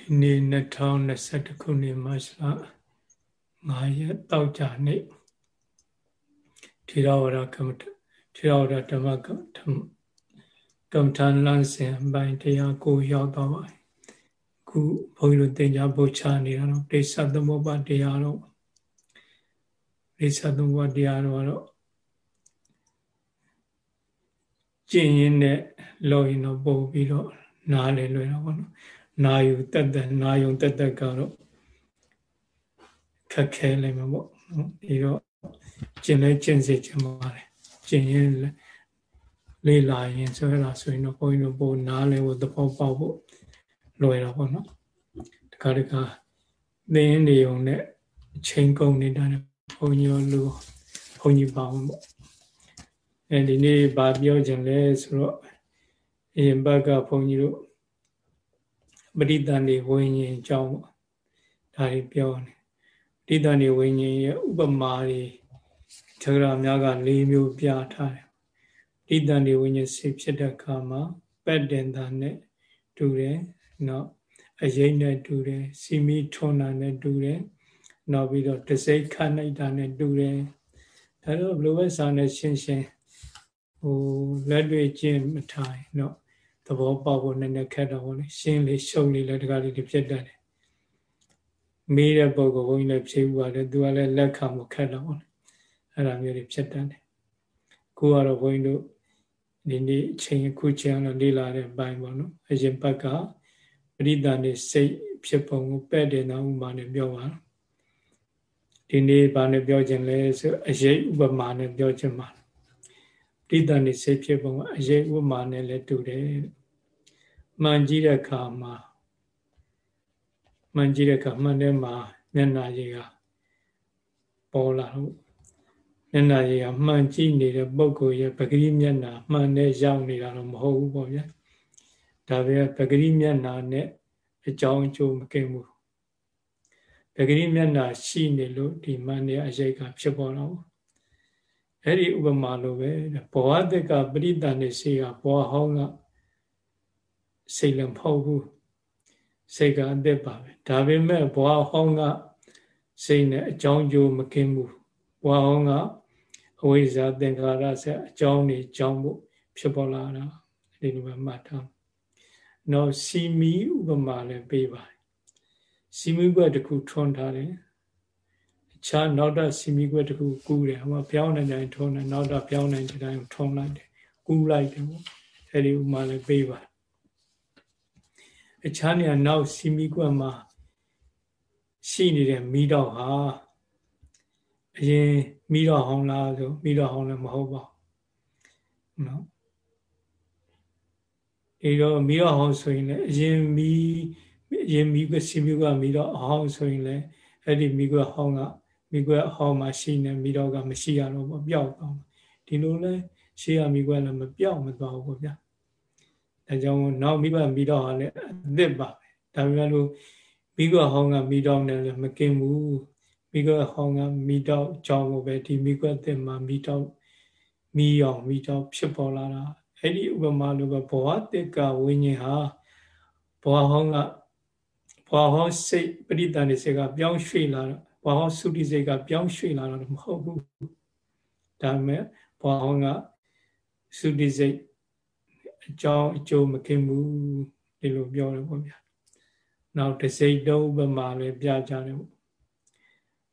ဒီနေ့2021ခုနှစ်မတ်လ9ရက်တောက်ကြနေ့ထေရဝါဒကမ္မထေရဝါဒဓမ္မကမ္ကမ္မထန်လန်းစဉ်အပိုင်းတရားကိုရောက်တော့ပါခုဘုန်းကြီးတို့သင်ကြားပို့ချနေတာတော့ဒိသသမုပ္ပါတရားတော့ဒိသသမုပ္ပါတရားတော့ကျင့်ရင်းနဲ့လောရင်တော့ပို့ပြီးတော့နားလည်လွယ်တော့ဘောနော် နာယူတက်တက်နာယုံတက်တက်ကတော့ခက်ခဲလိမ့်မှာပေါ့နော်ဒီတော့ကျင့်လဲကျင့်စေချင်ပါတယ်ကျင့်ရင်လေးလာရင်ဆိုရတာဆိုရင်တော့ဘုန်းကြီးတို့ပို့နားလဲဖို့သဘောပေါက်ဖို့လွယ်တော့ပေါ့နော်တခါတခါသင်နေုံနဲ့ချိန်ကုန်နေတာနဲ့ဘုန်းကြီးတို့လူဘုန်းကြီးပါအောင်ပေါ့အဲဒီနေ့ဗာပြောခြင်းလဲဆိုတော့အရင်ဘက်ကဘုန်းကြီးတို့ ပရိသန္တိဝိညာဉ်အကြောင်းပေါ့ဒါတွေပြောတယ်ပရိသန္တိဝိညာဉ်ရဲ့ဥပမာတွေသက္ကရာများက၄မျိုးပြထားတယ်ပရိသန္တိဝိညာဉ်စေဖြစ်တဲ့အခါမှာပတ္တင်တာနဲ့တူတယ်နောက်အရေးနဲ့တူတယ်စီမီထွန်တာနဲ့တူတယ်နောက်ပြီးတော့တစိခတ်နိုင်တာနဲ့တူတယ်ဒါတော့ဘလိုပဲစာနဲ့ရှင်းရှင်းဟိုလက်တွေ့ကျင့်မထိုင်တော့ ဘောပေါက်ဖို့နည်းနည်းခက်တော့ဗောလေရှင်းလေးရှုပ်လေးလည်းတကားလေးတွေဖြစ်တတ်တယ်မေးတဲ့ပုဂ္ဂိုလ်ဘုန်းကြီးလည်းဖြေဥပါတယ်သူကလည်းလက်ခံဖို့ခက်တော့ဗောလေအဲ့ဒါမျိုးတွေဖြစ်တတ်တယ်ခုကတော့ဘုန်းကြီးတို့ဒီနေ့အချိန်အခုချိန်တော့လေ့လာတဲ့ဘိုင်းပေါ့နော်အရင်ဘက်ကပရိသန်နေစိတ်ဖြစ်ပုံကိုပဲ့တယ်နာဥမာနဲ့ပြောပါဒီနေ့ဘာနဲ့ပြောခြင်းလဲဆိုအရေးဥပမာနဲ့ပြောခြင်းပါပရိသန်နေစိတ်ဖြစ်ပုံကအရေးဥပမာနဲ့လည်းတူတယ် မှန်ကြည့်တဲ့အခါမှာမှန်ကြည့်တဲ့အခါမှန်တဲ့မှာမျက်နာကြီးကပေါ်လာတော့မျက်နာကြီးကမှန်ကြည့်နေတဲ့ပုဂ္ဂိုလ်ရဲ့ပဂရိမျက်နာမှန်နဲ့ရောက်နေတာတော့မဟုတ်ဘူးပေါ့ဗျာဒါပဲပဂရိမျက်နာနဲ့အကြောင်းအကျိုးမကင်ဘူးပဂရိမျက်နာရှိနေလို့ဒီမှန်တဲ့အရေးကဖြစ်ပေါ်တော့အဲ့ဒီဥပမာလိုပဲဘောဟတကပရိသန်နေစီကဘောဟောင်းက စိတ်လည်းမဟုတ်ဘူးစိတ်ကအသက်ပါပဲဒါပေမဲ့ဘဝဟောင်းကစိတ်နဲ့အကြောင်းကျိုးမကင်းဘူးဘဝဟောင်းကအဝိဇ္ဇာသင်္ခါရဆက်အကြောင်းတွေကြောင်းဖို့ဖြစ်ပေါ်လာတာဒီလိုပဲမှတ်ထားနောက်စီမီဥပမာလည်းပေးပါတယ်စီမီကွက်တစ်ခုထွန်းထားတယ်အခြားနောက်တော့စီမီကွက်တစ်ခုကူးတယ်ဟိုမှာပြောင်းနေတိုင်းထွန်းတယ်နောက်တော့ပြောင်းနေတိုင်းထွန်းလိုက်တယ်ကူးလိုက်တယ်ပေါ့အဲဒီဥပမာလည်းပေးပါတယ် အခြားနေရာနောက်စီမီကွက်မှာရှိနေတဲ့မိတော့ဟာအရင်မိတော့ဟောင်းလားဆိုမိတော့ဟောင်းလည်းမဟုတ်ပါဘူးနော်ဒီတော့မိတော့ဟောင်းဆိုရင်လည်းအရင်မိအရင်မိကွက်စီမီကွက်မိတော့ဟောင်းဆိုရင်လည်းအဲ့ဒီမိကွက်ဟောင်းကမိကွက်ဟောင်းမှာရှိနေမိတော့ကမရှိရတော့ဘူးပျောက်သွားဒီလိုလဲရှေးရမိကွက်လည်းမပျောက်မသွားဘူးဗျာ ဒါကြောင့်နောက်မိဘမိတော့ဟာလည်းအသစ်ပါပဲဒါပေမဲ့လို့မိဘဟောင်းကမိတော့နဲ့လည်းမကင်ဘူးမိဘဟောင်းကမိတော့ကြောင်းကိုပဲဒီမိကွက်သစ်မှာမိတော့မိအောင်မိတော့ဖြစ်ပေါ်လာတာအဲ့ဒီဥပမာလိုပဲဘဝတစ်ကဝိညာဉ်ဟာဘဝဟောင်းကဘဝဟောင်းစိတ်ပရိသန်နေစိတ်ကပြောင်းရွှေ့လာတော့ဘဝဟောင်းသုတိစိတ်ကပြောင်းရွှေ့လာတော့မဟုတ်ဘူးဒါပေမဲ့ဘဝဟောင်းကသုတိစိတ် အကြောင်းအကျိုးမကင်းဘူးဒီလိုပြောတယ်ပေါ့ဗျာနောက်တစိတ်တုံးဥပမာလည်းပြကြတယ်ပေါ့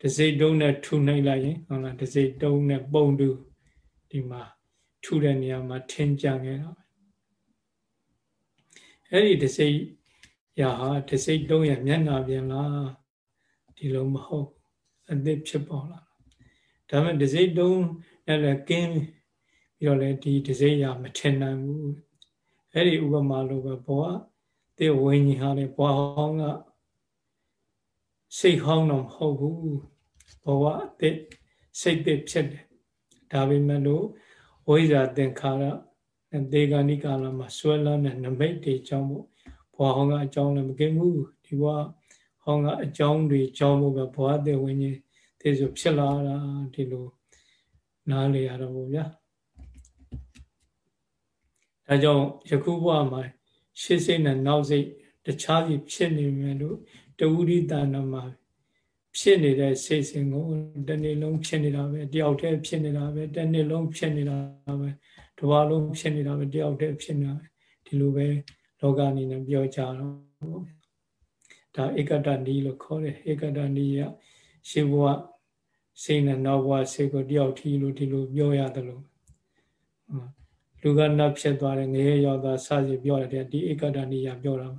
တစိတ်တုံးနဲ့ထူနိုင်လိုက်ရင်ဟုတ်လားတစိတ်တုံးနဲ့ပုံတူဒီမှာထူတဲ့နေရာမှာထင်းကြခဲ့တာပဲအဲ့ဒီတစိတ်ရာဟာတစိတ်တုံးရဲ့မျက်နာပြင်လားဒီလိုမဟုတ်အသစ်ဖြစ်ပေါ်လာဒါပေမဲ့တစိတ်တုံးနဲ့လည်းကင်းပြီးတော့လည်းဒီတစိတ်ရာမထင်နိုင်ဘူး အဲ့ဒီဥပမာလိုပဲဘဝတဲ့ဝိညာဉ်ဟာလေဘဝဟောင်းကစိတ်ဟောင်းတော့မဟုတ်ဘူးဘဝအတဲ့စိတ်တဲ့ဖြစ်တယ်ဒါပေမဲ့လို့ဝိဇ္ဇာသင်္ခါရဒေဂာနိကာလမှာဆွဲလန်းတဲ့နမိတ်တွေကြောင့်မို့ဘဝဟောင်းကအကြောင်းလည်းမကင်းဘူးဒီဘဝဟောင်းကအကြောင်းတွေကြောင့်မို့ပဲဘဝတဲ့ဝိညာဉ်တဲ့ဆိုဖြစ်လာတာဒီလိုနားလေရတော့ဗောဗျာ ဒါကြောင့်ယခုဘဝမှာရှေ့စိတ်နဲ့နောက်စိတ်တခြားစီဖြစ်နေမယ်လို့တဝုရိတဏမှာဖြစ်နေတဲ့စိတ်စဉ်ကိုတနေ့လုံးဖြစ်နေတာပဲတယောက်တည်းဖြစ်နေတာပဲတနေ့လုံးဖြစ်နေတာပဲတဝါလုံးဖြစ်နေတာပဲတယောက်တည်းဖြစ်နေတာပဲဒီလိုပဲလောကအနေနဲ့ပြောကြတော့ဒါဧကတဏီလို့ခေါ်တယ်ဧကတဏီကရှေးဘဝစိတ်နဲ့နောက်ဘဝစိတ်ကိုတယောက်ထီလို့ဒီလိုပြောရတယ်လို့ လူကနတ်ဖြစ်သွားတယ်ငရဲရောက်သွားစသည်ပြောတယ်ဒီဧကတဏီကပြောတာ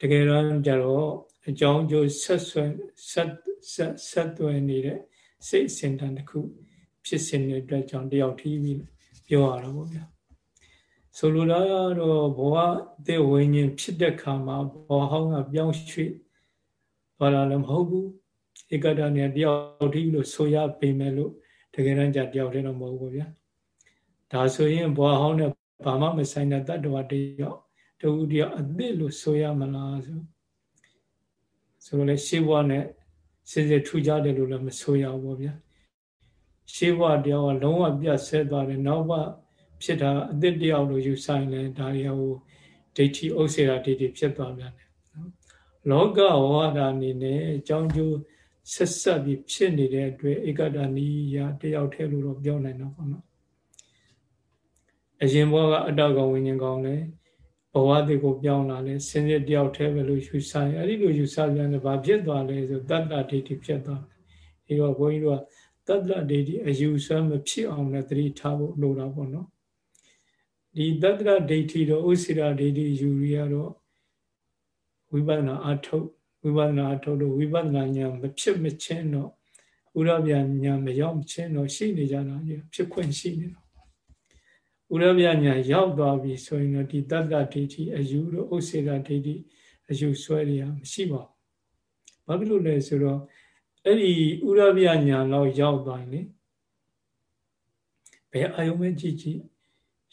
တကယ်တော့ကြတော့အကြောင်းကျိုးဆက်ဆွဲဆက်ဆက်ဆက်သွယ်နေတဲ့စိတ်အစဉ်တန်တစ်ခု ဖြစ်စဉ်တဲ့အတွက်ကြောင့်တယောက်ထီးပြီးပြောရတာပေါ့ဗျာဆိုလိုတာကတော့ဘဝတဲ့ဝိညာဉ်ဖြစ်တဲ့ခါမှာဘောဟောင်းကပြောင်းရွှေ့သွားတာလည်းမဟုတ်ဘူးဧကတနဲ့တယောက်ထီးလို့ဆိုရပေမဲ့လို့တကယ်တမ်းကျတယောက်တည်းတော့မဟုတ်ဘူးဗျာ ဒါဆိုရင်ဘောဟောင်းနဲ့ဘာမှမဆိုင်တဲ့တတ္တဝတယောက်တူတယောက်အသစ်လို့ဆိုရမလားဆိုဆိုတော့လေရှေးဘဝနဲ့စစ်စစ်ထူကြတယ်လို့လည်းမဆိုရဘူးဗျာရှေးဘဝတရားကလုံးဝပြတ်ဆဲသွားတယ်နောက်ဘဝဖြစ်တာအသစ်တယောက်လို့ယူဆိုင်လဲဒါရီဟိုဒိဋ္ဌိဥစ္စေရာဒိဋ္ဌိဖြစ်သွားပြန်တယ်နော်လောကဝါဒအနေနဲ့အကြောင်းကျိုးဆက်ဆက်ပြီးဖြစ်နေတဲ့အတွက်ဧကတဏီယတယောက်တည်းလို့တော့ပြောနိုင်တော့ပေါ့နော် အရင်ဘဝကအတ္တကောင်ဝိညာဉ်ကောင်လည်းဘဝတည်းကိုပြောင်းလာလဲစင်စစ်တယောက်တည်းပဲလို့ယူဆိုင်အဲ့ဒီလိုယူဆပြန်တယ်ဘာဖြစ်သွားလဲဆိုတတ္တဒိဋ္ဌိဖြစ်သွားတယ်ဒီတော့ဘုန်းကြီးတို့ကတတ္တဒိဋ္ဌိအယူဆမဖြစ်အောင်လည်းသတိထားဖို့လိုတာပေါ့နော်ဒီတတ္တဒိဋ္ဌိတော့ဥစိရဒိဋ္ဌိယူရတော့ဝိပဿနာအထုတ်ဝိပဿနာအထုတ်လို့ဝိပဿနာဉာဏ်မဖြစ်မချင်းတော့ဥရဗျာဉာဏ်မရောက်ချင်းတော့ရှိနေကြတာဖြစ်ခွင့်ရှိနေတော့ ဥရဗျညာရောက်သွားပြီဆိုရင်တော့ဒီတတ္တဒိဋ္ဌိအယူတို့ဥစ္စေတဒိဋ္ဌိအယူဆွဲရမရှိပါဘူး။ဘာဖြစ်လို့လဲဆိုတော့အဲ့ဒီဥရဗျညာတော့ရောက်သွားရင်လေဘယ်အာယုံပဲကြည့်ကြည့်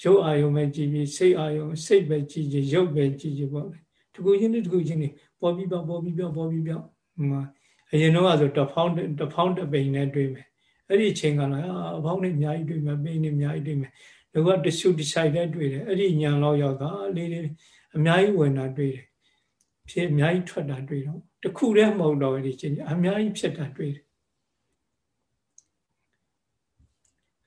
ရုပ်အာယုံပဲကြည့်ပြီးစိတ်အာယုံစိတ်ပဲကြည့်ကြည့်ရုပ်ပဲကြည့်ကြည့်ပေါ့လေ။တကူချင်းတကူချင်းနေပေါ်ပြီးပြောပေါ်ပြီးပြောပေါ်ပြီးပြောဟိုအရင်တော့ဆိုတဖောင်းတဖောင်းတပိန်နဲ့တွေ့မယ်။အဲ့ဒီအချိန်ကလည်းအဖောင်းနဲ့အများကြီးတွေ့မယ်ပိန်နဲ့အများကြီးတွေ့မယ်။ လူကတရှုတဆိုင်တဲ့တွေ့တယ်အဲ့ဒီညာလောက်ရောက်တာလေးလေးအများကြီးဝင်တာတွေ့တယ်ဖြစ်အများကြီးထွက်တာတွေ့တော့တခုတည်းမဟုတ်တော့အဲ့ဒီချင်းအများကြီးဖြစ်တာတွေ့တယ်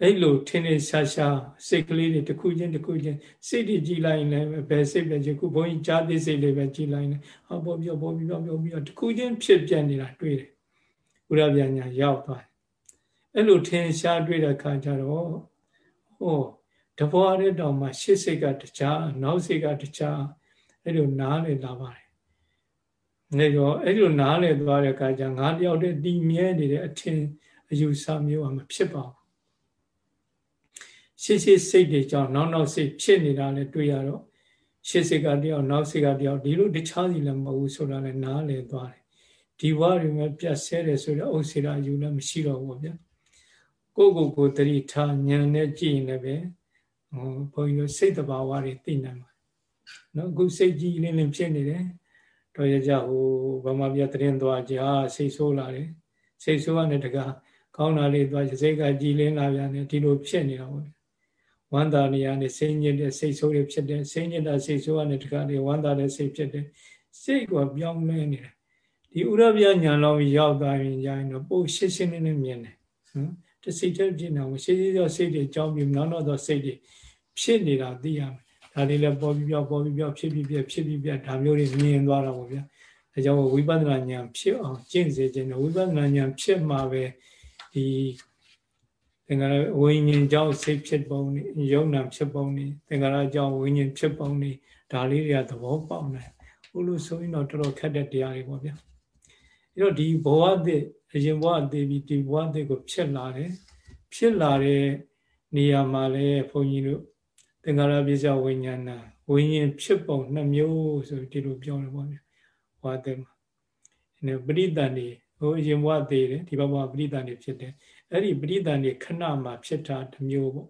အဲ့လိုထင်းနေရှာရှာစိတ်ကလေးတွေတစ်ခုချင်းတစ်ခုချင်းစိတ်တွေကြည်လိုက်ရင်လည်းဘယ်စိတ်ပဲကြည့်ခုဘုန်းကြီးကြားသိစိတ်လေးပဲကြည်လိုက်ရင်ဟောပေါ်ပြောပေါ်ပြောပြောပြီးတော့တစ်ခုချင်းဖြစ်ပြနေတာတွေ့တယ်ဥရဗျာညာရောက်သွားတယ်အဲ့လိုထင်းရှားတွေ့တဲ့ခါကျတော့ဟော တဘွားတဲ့တောင်မှရှေ့စိတ်ကတခြားနောက်စိတ်ကတခြားအဲ့လိုနားလေလာပါတယ်။နေတော့အဲ့လိုနားလေသွားတဲ့အခါကျငါတယောက်တည်းတည်မြဲနေတဲ့အထင်အယူဆမျိုးကမဖြစ်ပါဘူး။ရှေ့ရှေ့စိတ်တွေကြောင့်နောက်နောက်စိတ်ဖြစ်နေတာလည်းတွေ့ရတော့ရှေ့စိတ်ကတယောက်နောက်စိတ်ကတယောက်ဒီလိုတခြားစီလည်းမဟုတ်ဘူးဆိုတာလည်းနားလေသွားတယ်။ဒီဝါတွေမှာပြတ်ဆဲတယ်ဆိုတော့အုပ်စေတာယူလည်းမရှိတော့ဘူးဗျာ။ကိုယ့်ကိုယ်ကိုတတိထားဉာဏ်နဲ့ကြည့်ရင်လည်း ဟိုဘုန်းကြီးတို့စိတ်တဘာဝတွေသိနိုင်မှာနော်အခုစိတ်ကြီးလင်းလင်းဖြစ်နေတယ်တော်ရကြဟိုဗမာပြတရင်သွားကြစိတ်ဆိုးလာတယ်စိတ်ဆိုးရတဲ့တကားကောင်းတာလေးသွားစိတ်ကကြည်လင်းလာပြန်တယ်ဒီလိုဖြစ်နေတာပေါ့ဝမ်းသာနေရနေစိတ်ညစ်တဲ့စိတ်ဆိုးတွေဖြစ်တယ်စိတ်ညစ်တာစိတ်ဆိုးရတဲ့တကားလေးဝမ်းသာတဲ့စိတ်ဖြစ်တယ်စိတ်ကပြောင်းလဲနေတယ်ဒီဥရပြညာလောက်ရောက်သွားရင်ကြာရင်တော့ပိုရှင်းရှင်းလင်းလင်းမြင်တယ်နော် တစိတ်တည်းဖြစ်နေအောင်ရှင်းရှင်းသောစိတ်တွေကြောင်းပြီးနောက်နောက်သောစိတ်တွေဖြစ်နေတာသိရမယ်ဒါလေးလည်းပေါ်ပြီးပြောပေါ်ပြီးပြောဖြစ်ပြီးပြဖြစ်ပြီးပြဒါမျိုးတွေမြင်သွားတာပေါ့ဗျာဒါကြောင့်ဝိပဿနာဉာဏ်ဖြစ်အောင်ကျင့်စေခြင်းနဲ့ဝိပဿနာဉာဏ်ဖြစ်မှာပဲဒီသင်္ခါရဝိညာဉ်ကြောင့်စိတ်ဖြစ်ပုံနေယုံနာဖြစ်ပုံနေသင်္ခါရကြောင့်ဝိညာဉ်ဖြစ်ပုံနေဒါလေးတွေကသဘောပေါက်တယ်ဘုလို့ဆိုရင်တော့တော်တော်ခက်တဲ့တရားတွေပေါ့ဗျာအဲ့တော့ဒီဘဝအသစ် အရင်ဘဝအသေးပြီးဒီဘဝအသစ်ကိုဖြစ်လာတယ်ဖြစ်လာတဲ့နေရာမှာလည်းဘုန်းကြီးတို့သင်္ခါရပစ္စယဝိညာဏဝိညာဉ်ဖြစ်ပုံနှစ်မျိုးဆိုဒီလိုပြောတယ်ပေါ့ဗျာဘဝအသစ်မှာအဲပရိသတ်နေဟိုအရင်ဘဝသေးတယ်ဒီဘဝပရိသတ်နေဖြစ်တယ်အဲ့ဒီပရိသတ်နေခဏမှာဖြစ်တာတစ်မျိုးပေါ့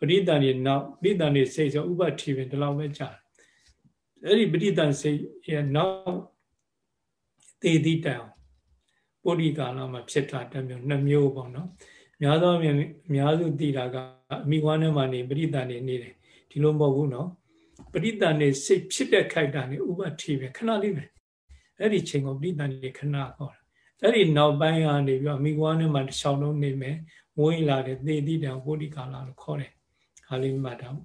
ပရိသတ်နေနောက်ပရိသတ်နေစိတ်ဆိုဥပတိပင်ဒီလောက်ပဲကြာအဲ့ဒီပရိသတ်စိတ်ရဲ့နောက်သေတိတံ ပုရိကာလမှာဖြစ်တာတစ်မျိုးနှစ်မျိုးပေါ့နော်များသောအများစုသိတာကအမိဝါနဲ့မှနေပရိသတ်နေနေတယ်ဒီလိုမဟုတ်ဘူးနော်ပရိသန်နေစိတ်ဖြစ်တဲ့ခိုက်တာနေဥပတိပဲခဏလေးပဲအဲ့ဒီချိန်ကိုပရိသန်နေခဏခေါ်တာအဲ့ဒီနောက်ပိုင်းကနေပြီးတော့မိကွားနဲ့မှတစ်ချောင်းလုံးနေမယ်မွေးလာတဲ့သေတိတံဗုဒ္ဓကာလလို့ခေါ်တယ်ခါလေးမှတ်တော့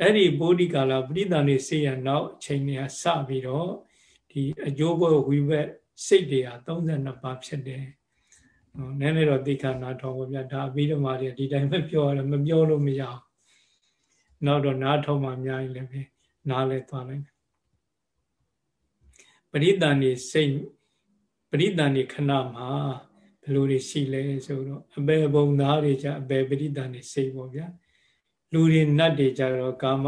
အဲ့ဒီဗုဒ္ဓကာလပရိသန်နေစေရနောက်ချိန်တွေကစပြီးတော့ဒီအကျိုးဘဝီဘက် စိတ်တွေဟာ32ပါးဖြစ်တယ်နည်းနည်းတော့သိခဏတော်ပါဗျာဒါပြီးတော့မှဒီတိုင်းပဲပြောရတယ်မပြောလို့မရအောင်နောက်တော့နားထောင်မှအများကြီးလည်းပဲနားလဲသွားနိုင်တယ်ပရိသန်နေစိတ်ပရိသန်နေခဏမှာဘယ်လိုတွေရှိလဲဆိုတော့အပေဘုံသားတွေကြအပေပရိသန်နေစိတ်ပေါ့ဗျာလူတွေနတ်တွေကြတော့ကာမ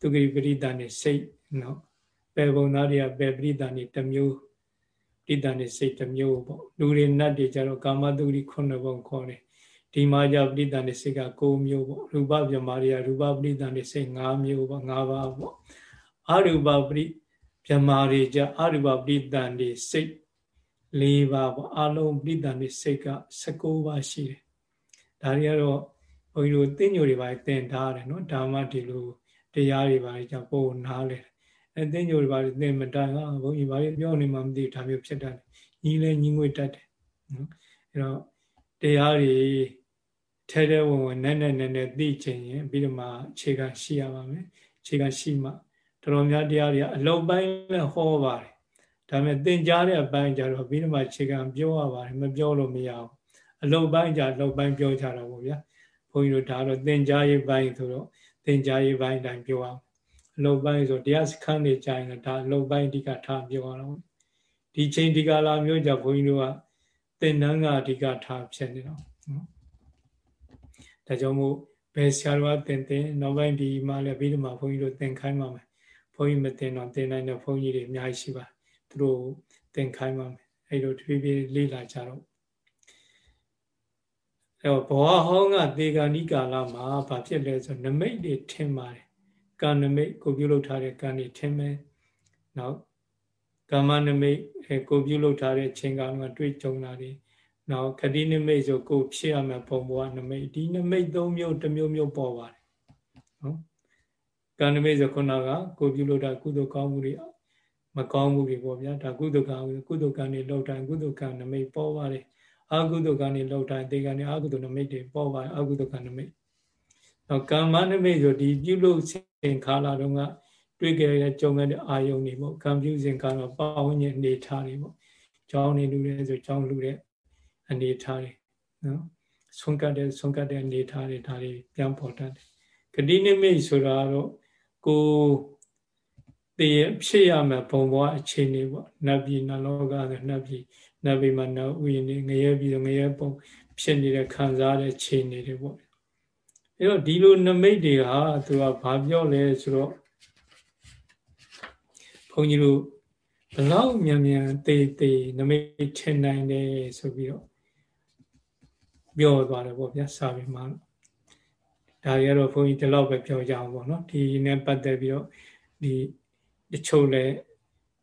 သူဂိပရိသန်နေစိတ်နော်ပေဘုံသားတွေကပေပရိသန်နေတစ်မျိုး ပရိသန်နေစိတ်တစ်မျိုးပေါ့လူတွေနတ်တွေကြတော့ကာမသူဂိခုနှစ်ဘုံခေါ်တယ်ဒီမှာကြပရိသန်နေစိတ်က9မျိုးပေါ့ရူပပြမာတွေကရူပပရိသန်နေစိတ်5မျိုးပေါ့5ပါးပေါ့အရူပပရိပြမာတွေကြအရူပပရိသန်နေစိတ်၄ပါးပေါ့အလုံးပရိသန်နေစိတ်က16ပါးရှိတယ်ဒါတွေကတော့ဘုန်းကြီးတို့သိညိုတွေပါသင်ထားတယ်နော်ဒါမှဒီလိုတရားတွေပါကြပို့နားလေ အဲသိညိုတွေပါသင်မတန်ကဘုန်းကြီးဘာလို့ပြောနေမှမသိဒါမျိုးဖြစ်တတ်တယ်ညီလဲညီငွေတတ်တယ်နော်အဲတော့တရားတွေထဲထဲဝင်ဝင်နဲ့နဲ့နဲ့နဲ့သိချင်ရင်ပြီးတော့မှအခြေခံရှိရပါမယ်အခြေခံရှိမှတော်တော်များတရားတွေအလုံးပိုင်းနဲ့ဟောပါတယ်ဒါပေမဲ့သင်ကြားတဲ့အပိုင်းကြတော့ပြီးတော့မှအခြေခံပြောရပါတယ်မပြောလို့မရဘူးအလုံးပိုင်းကြလုံးပိုင်းပြောကြတာပေါ့ဗျာဘုန်းကြီးတို့ဒါတော့သင်ကြားရေးပိုင်းဆိုတော့သင်ကြားရေးပိုင်းတိုင်းပြောအောင် အလုံးပိုင်းဆိုတရားစခန်းတွေကြာရင်ဒါအလုံးပိုင်းအဓိကထားပြောရအောင်ဒီချိန်ဒီကာလမျိုးကြဘုန်းကြီးတို့ကသင်တန်းကအဓိကထားဖြစ်နေတော့နော်ဒါကြောင့်မို့ဘယ်ဆရာတော်ကသင်သင်နောက်ပိုင်းဒီမှာလည်းပြီးတော့မှဘုန်းကြီးတို့သင်ခိုင်းပါမယ်ဘုန်းကြီးမသင်တော့သင်နိုင်တဲ့ဘုန်းကြီးတွေအများကြီးရှိပါသူတို့သင်ခိုင်းပါမယ်အဲ့လိုတဖြည်းဖြည်းလေ့လာကြတော့အဲ့တော့ဘဝဟောင်းကသေဂာနိကာလမှာဘာဖြစ်လဲဆိုနမိတ်တွေထင်ပါတယ် ကာနမိတ်ကိုပြုလုပ်ထားတဲ့ကံတွေထင်မယ်နောက်ကာမနမိတ်ကိုပြုလုပ်ထားတဲ့ချိန်ကမှတွေ့ကြုံတာတွေနောက်ခတိနိမိတ်ဆိုကိုဖြစ်ရမယ်ပုံပေါ်နမိတ်ဒီနမိတ်၃မျိုးတစ်မျိုးမျိုးပေါ်ပါတယ်နော်ကံနမိတ်ဆိုခုနကကိုပြုလို့တာကုသိုလ်ကောင်းမှုတွေမကောင်းမှုတွေပေါ့ဗျာဒါကုသိုလ်ကံကုသိုလ်ကံတွေလောက်တိုင်းကုသိုလ်ကံနမိတ်ပေါ်ပါတယ်အကုသိုလ်ကံတွေလောက်တိုင်းတေကံတွေအကုသိုလ်နမိတ်တွေပေါ်ပါတယ်အကုသိုလ်ကံနမိတ် နောက်ကမ္မနမိတ်ဆိုဒီပြုလို့စဉ်ခါလာတော့ကတွေ့ကြတဲ့ကြုံတဲ့အာယုန်တွေပေါ့ကံပြုစဉ်ကတော့ပဝန်းကျင်နေထားတွေပေါ့ကြောင်းနေလူတွေဆိုကြောင်းလူတဲ့အနေထားတွေနော်ဆုံးကတ်တဲ့ဆုံးကတ်တဲ့အနေထားတွေဒါတွေပြန်ပေါ်တတ်တယ်ဂတိနိမိတ်ဆိုတာတော့ကိုတည်ဖြစ်ရမယ်ဘုံဘဝအခြေအနေပေါ့နတ်ပြည်နလောကဆိုနတ်ပြည်နတ်ပြည်မှာနတ်ဥယျာဉ်နေငရဲပြည်ငရဲပုံဖြစ်နေတဲ့ခံစားတဲ့အခြေအနေတွေပေါ့ အဲ့တော့ဒီလိုနမိတ်တွေဟာသူကဘာပြောလဲဆိုတော့ဘုန်းကြီးတို့ဘလောက်မြန်မြန်တေးတေးနမိတ်ထင်နိုင်တယ်ဆိုပြီးတော့ပြောသွားတယ်ပေါ့ဗျာစာပေမှာဒါတွေကတော့ဘုန်းကြီးဒီလောက်ပဲပြောကြအောင်ပေါ့နော်ဒီနဲ့ပတ်သက်ပြီးတော့ဒီတချို့လည်း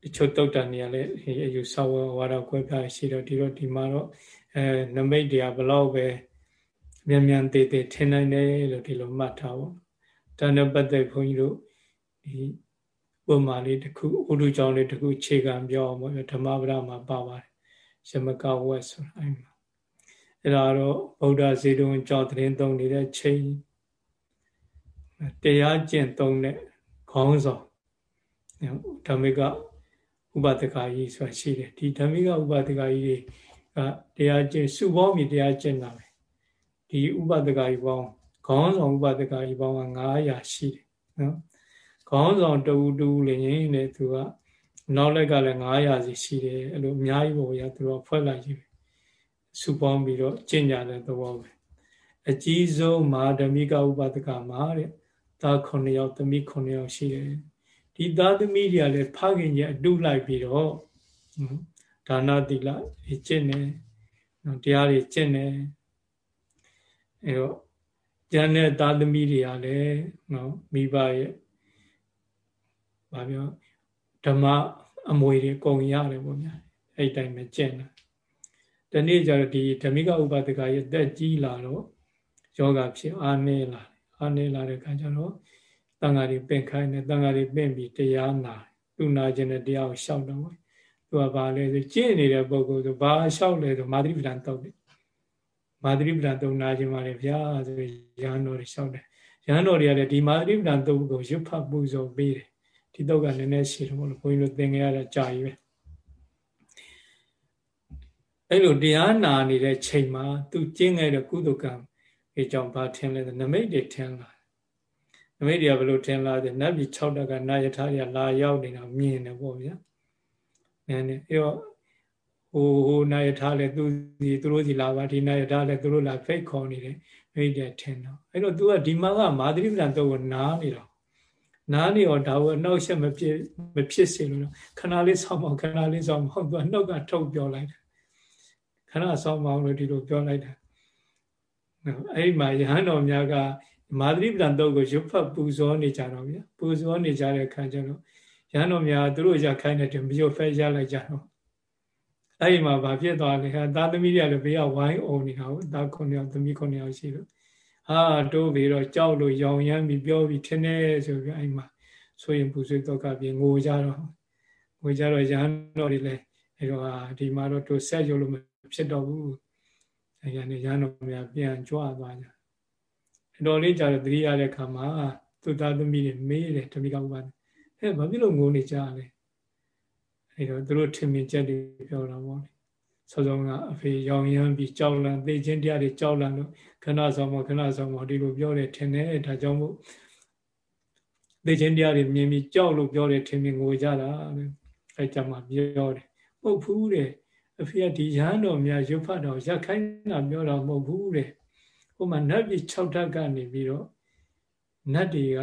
တချို့တုတ်တန်တွေကလည်းအယူဆဝဝါဒကွဲပြားရှိတော့ဒီတော့ဒီမှာတော့အဲနမိတ်တွေကဘလောက်ပဲ မြန်မြန်သေးသေးထင်နိုင်တယ်လို့ဒီလိုမှတ်ထားပေါ့ဒါနဲ့ပတ်သက်ဘုန်းကြီးတို့ဒီပုံမှန်လေးတစ်ခုဥဒုကြောင့်လေးတစ်ခုခြေခံပြောအောင်ပေါ့ဓမ္မပဒမှာပါပါတယ်ရမကဝက်ဆိုတာအဲ့မှာအဲ့ဒါတော့ဗုဒ္ဓဇေတုံကြောင့်သတင်းသုံးနေတဲ့ချိန်တရားကျင့်သုံးတဲ့ခေါင်းဆောင်ဓမ္မိကဥပဒကကြီးဆိုတာရှိတယ်ဒီဓမ္မိကဥပဒကကြီးတွေကတရားကျင့်စုပေါင်းပြီးတရားကျင့်တာပဲ ဒီဥပဒကကြီးပေါင်းခေါင်းဆောင်ဥပဒကကြီးပေါင်းက900ရှိတယ်နော်ခေါင်းဆောင်တူတူလည်းရင်လေသူကနောက်လက်ကလည်း900စီရှိတယ်အဲ့လိုအများကြီးပေါ့ဗျာသူကဖွဲ့လိုက်ကြီးစုပေါင်းပြီးတော့ကျင့်ကြတဲ့သဘောပဲအကြီးဆုံးမဟာဓမိကဥပဒကမှာတဲ့သား9ယောက်သမီး9ယောက်ရှိတယ်ဒီသားသမီးတွေကလည်းဖခင်ကြီးအတုလိုက်ပြီးတော့ဒါနတိလကျင့်တယ်တရားတွေကျင့်တယ် အဲတော့ကျန်တဲ့သားသမီးတွေကလည်းနော်မိဘရဲ့ဗာပြောဓမ္မအမွေတွေကုန်ရတယ်ပေါ့ဗျာအဲ့တိုင်းပဲကျင့်တာတနေ့ကျတော့ဒီဓမိကဥပဒကရဲ့တက်ကြီးလာတော့ယောဂဖြစ်အာနေလာအာနေလာတဲ့ခါကျတော့တန်ဃာတွေပင့်ခိုင်းတယ်တန်ဃာတွေပင့်ပြီးတရားနာသူနာခြင်းနဲ့တရားကိုရှောက်တော့ဘူးသူကဘာလဲဆိုကျင့်နေတဲ့ပုဂ္ဂိုလ်ဆိုဘာရှောက်လဲဆိုမာသရိပဒံတုတ်တယ် မာသရိပဒံတုတ်နာခြင်းပါလေဗျာဆိုရဟန်းတော်တွေရှောက်တယ်ရဟန်းတော်တွေကလည်းဒီမာသရိပဒံတုတ်ကိုရွတ်ဖတ်ပူဇော်ပေးတယ်ဒီတုတ်ကလည်းနည်းနည်းရှိတယ်ဘုန်းကြီးတို့သင်ကြရတဲ့ကြာကြီးပဲအဲ့လိုတရားနာနေတဲ့ချိန်မှာသူကျင့်ခဲ့တဲ့ကုသကံအကြောင်းဘာထင်လဲနမိတ်တွေထင်လာနမိတ်တွေကဘယ်လိုထင်လာလဲနတ်ပြည်6တက်ကနာယထာတွေကလာရောက်နေတာမြင်တယ်ပေါ့ဗျာနည်းနည်းအဲ့တော့ ဟိုဟိုနာယထာလည်းသူဒီသူတို့စီလာပါဒီနာယထာလည်းသူတို့လာဖိတ်ခေါ်နေတယ်မိတ်တွေထင်တော့အဲ့တော့ तू ကဒီမှာကမာသရိပ္ပံတော့ကိုနားနေတော့နားနေတော့ဒါကိုအနောက်ရှက်မဖြစ်မဖြစ်စေလို့ခဏလေးဆောင်းမခဏလေးဆောင်းမဟုတ် तू ကနှုတ်ကထုတ်ပြောလိုက်တယ်ခဏဆောင်းမအောင်လို့ဒီလိုပြောလိုက်တာအဲ့ဒီမှာယဟန်တော်များကမာသရိပဒံတုတ်ကိုရွတ်ဖတ်ပူဇော်နေကြတော့ဗျာပူဇော်နေကြတဲ့အခါကျတော့ယဟန်တော်များသူတို့ရခိုင်းတဲ့မရွတ်ဖက်ရလိုက်ကြတော့ အဲ့ဒီမှာဗာဖြစ်သွားလေဟာသားသမီးတွေကလည်းဘေးကဝိုင်းအုံနေတာဟုတ်သားခုနှစ်ယောက်သမီးခုနှစ်ယောက်ရှိလို့ဟာတိုးပြီးတော့ကြောက်လို့ရောင်ရမ်းပြီးပြောပြီးထင်းနေဆိုပြီးအဲ့မှာဆိုရင်ပူဆွေးတော့ကပြေငိုကြတော့ငိုကြတော့ရဟန်းတော်တွေလည်းအဲ့တော့ဒီမှာတော့တို့ဆက်ရုပ်လို့မဖြစ်တော့ဘူးအဲရနေရန်တော်များပြန်ကြွသွားကြအတော်လေးကြာတော့သတိရတဲ့ခါမှာသူသားသမီးတွေမေးတယ်ဓမိကဥပဒဟဲ့ဘာဖြစ်လို့ငိုနေကြလဲ အဲတော့သူတို့ထင်မြင်ချက်တွေပြောတာပေါ့လေစောစောကအဖေရောင်ရမ်းပြီးကြောက်လန့်သိချင်းတရားတွေကြောက်လန့်လို့ခဏဆောင်မခဏဆောင်မဒီလိုပြောတယ်ထင်တယ်ဒါကြောင့်မို့သိချင်းတရားတွေမြင်ပြီးကြောက်လို့ပြောတယ်ထင်မြင်ငိုကြတာအဲကြမှာပြောတယ်ဟုတ်ဘူးတဲ့အဖေကဒီရဟန်းတော်များရုပ်ဖတ်တော်ရက်ခိုင်းတာပြောတာမဟုတ်ဘူးတဲ့ဟိုမှာနတ်ပြည်6ဓာတ်ကနေပြီးတော့နတ်တွေက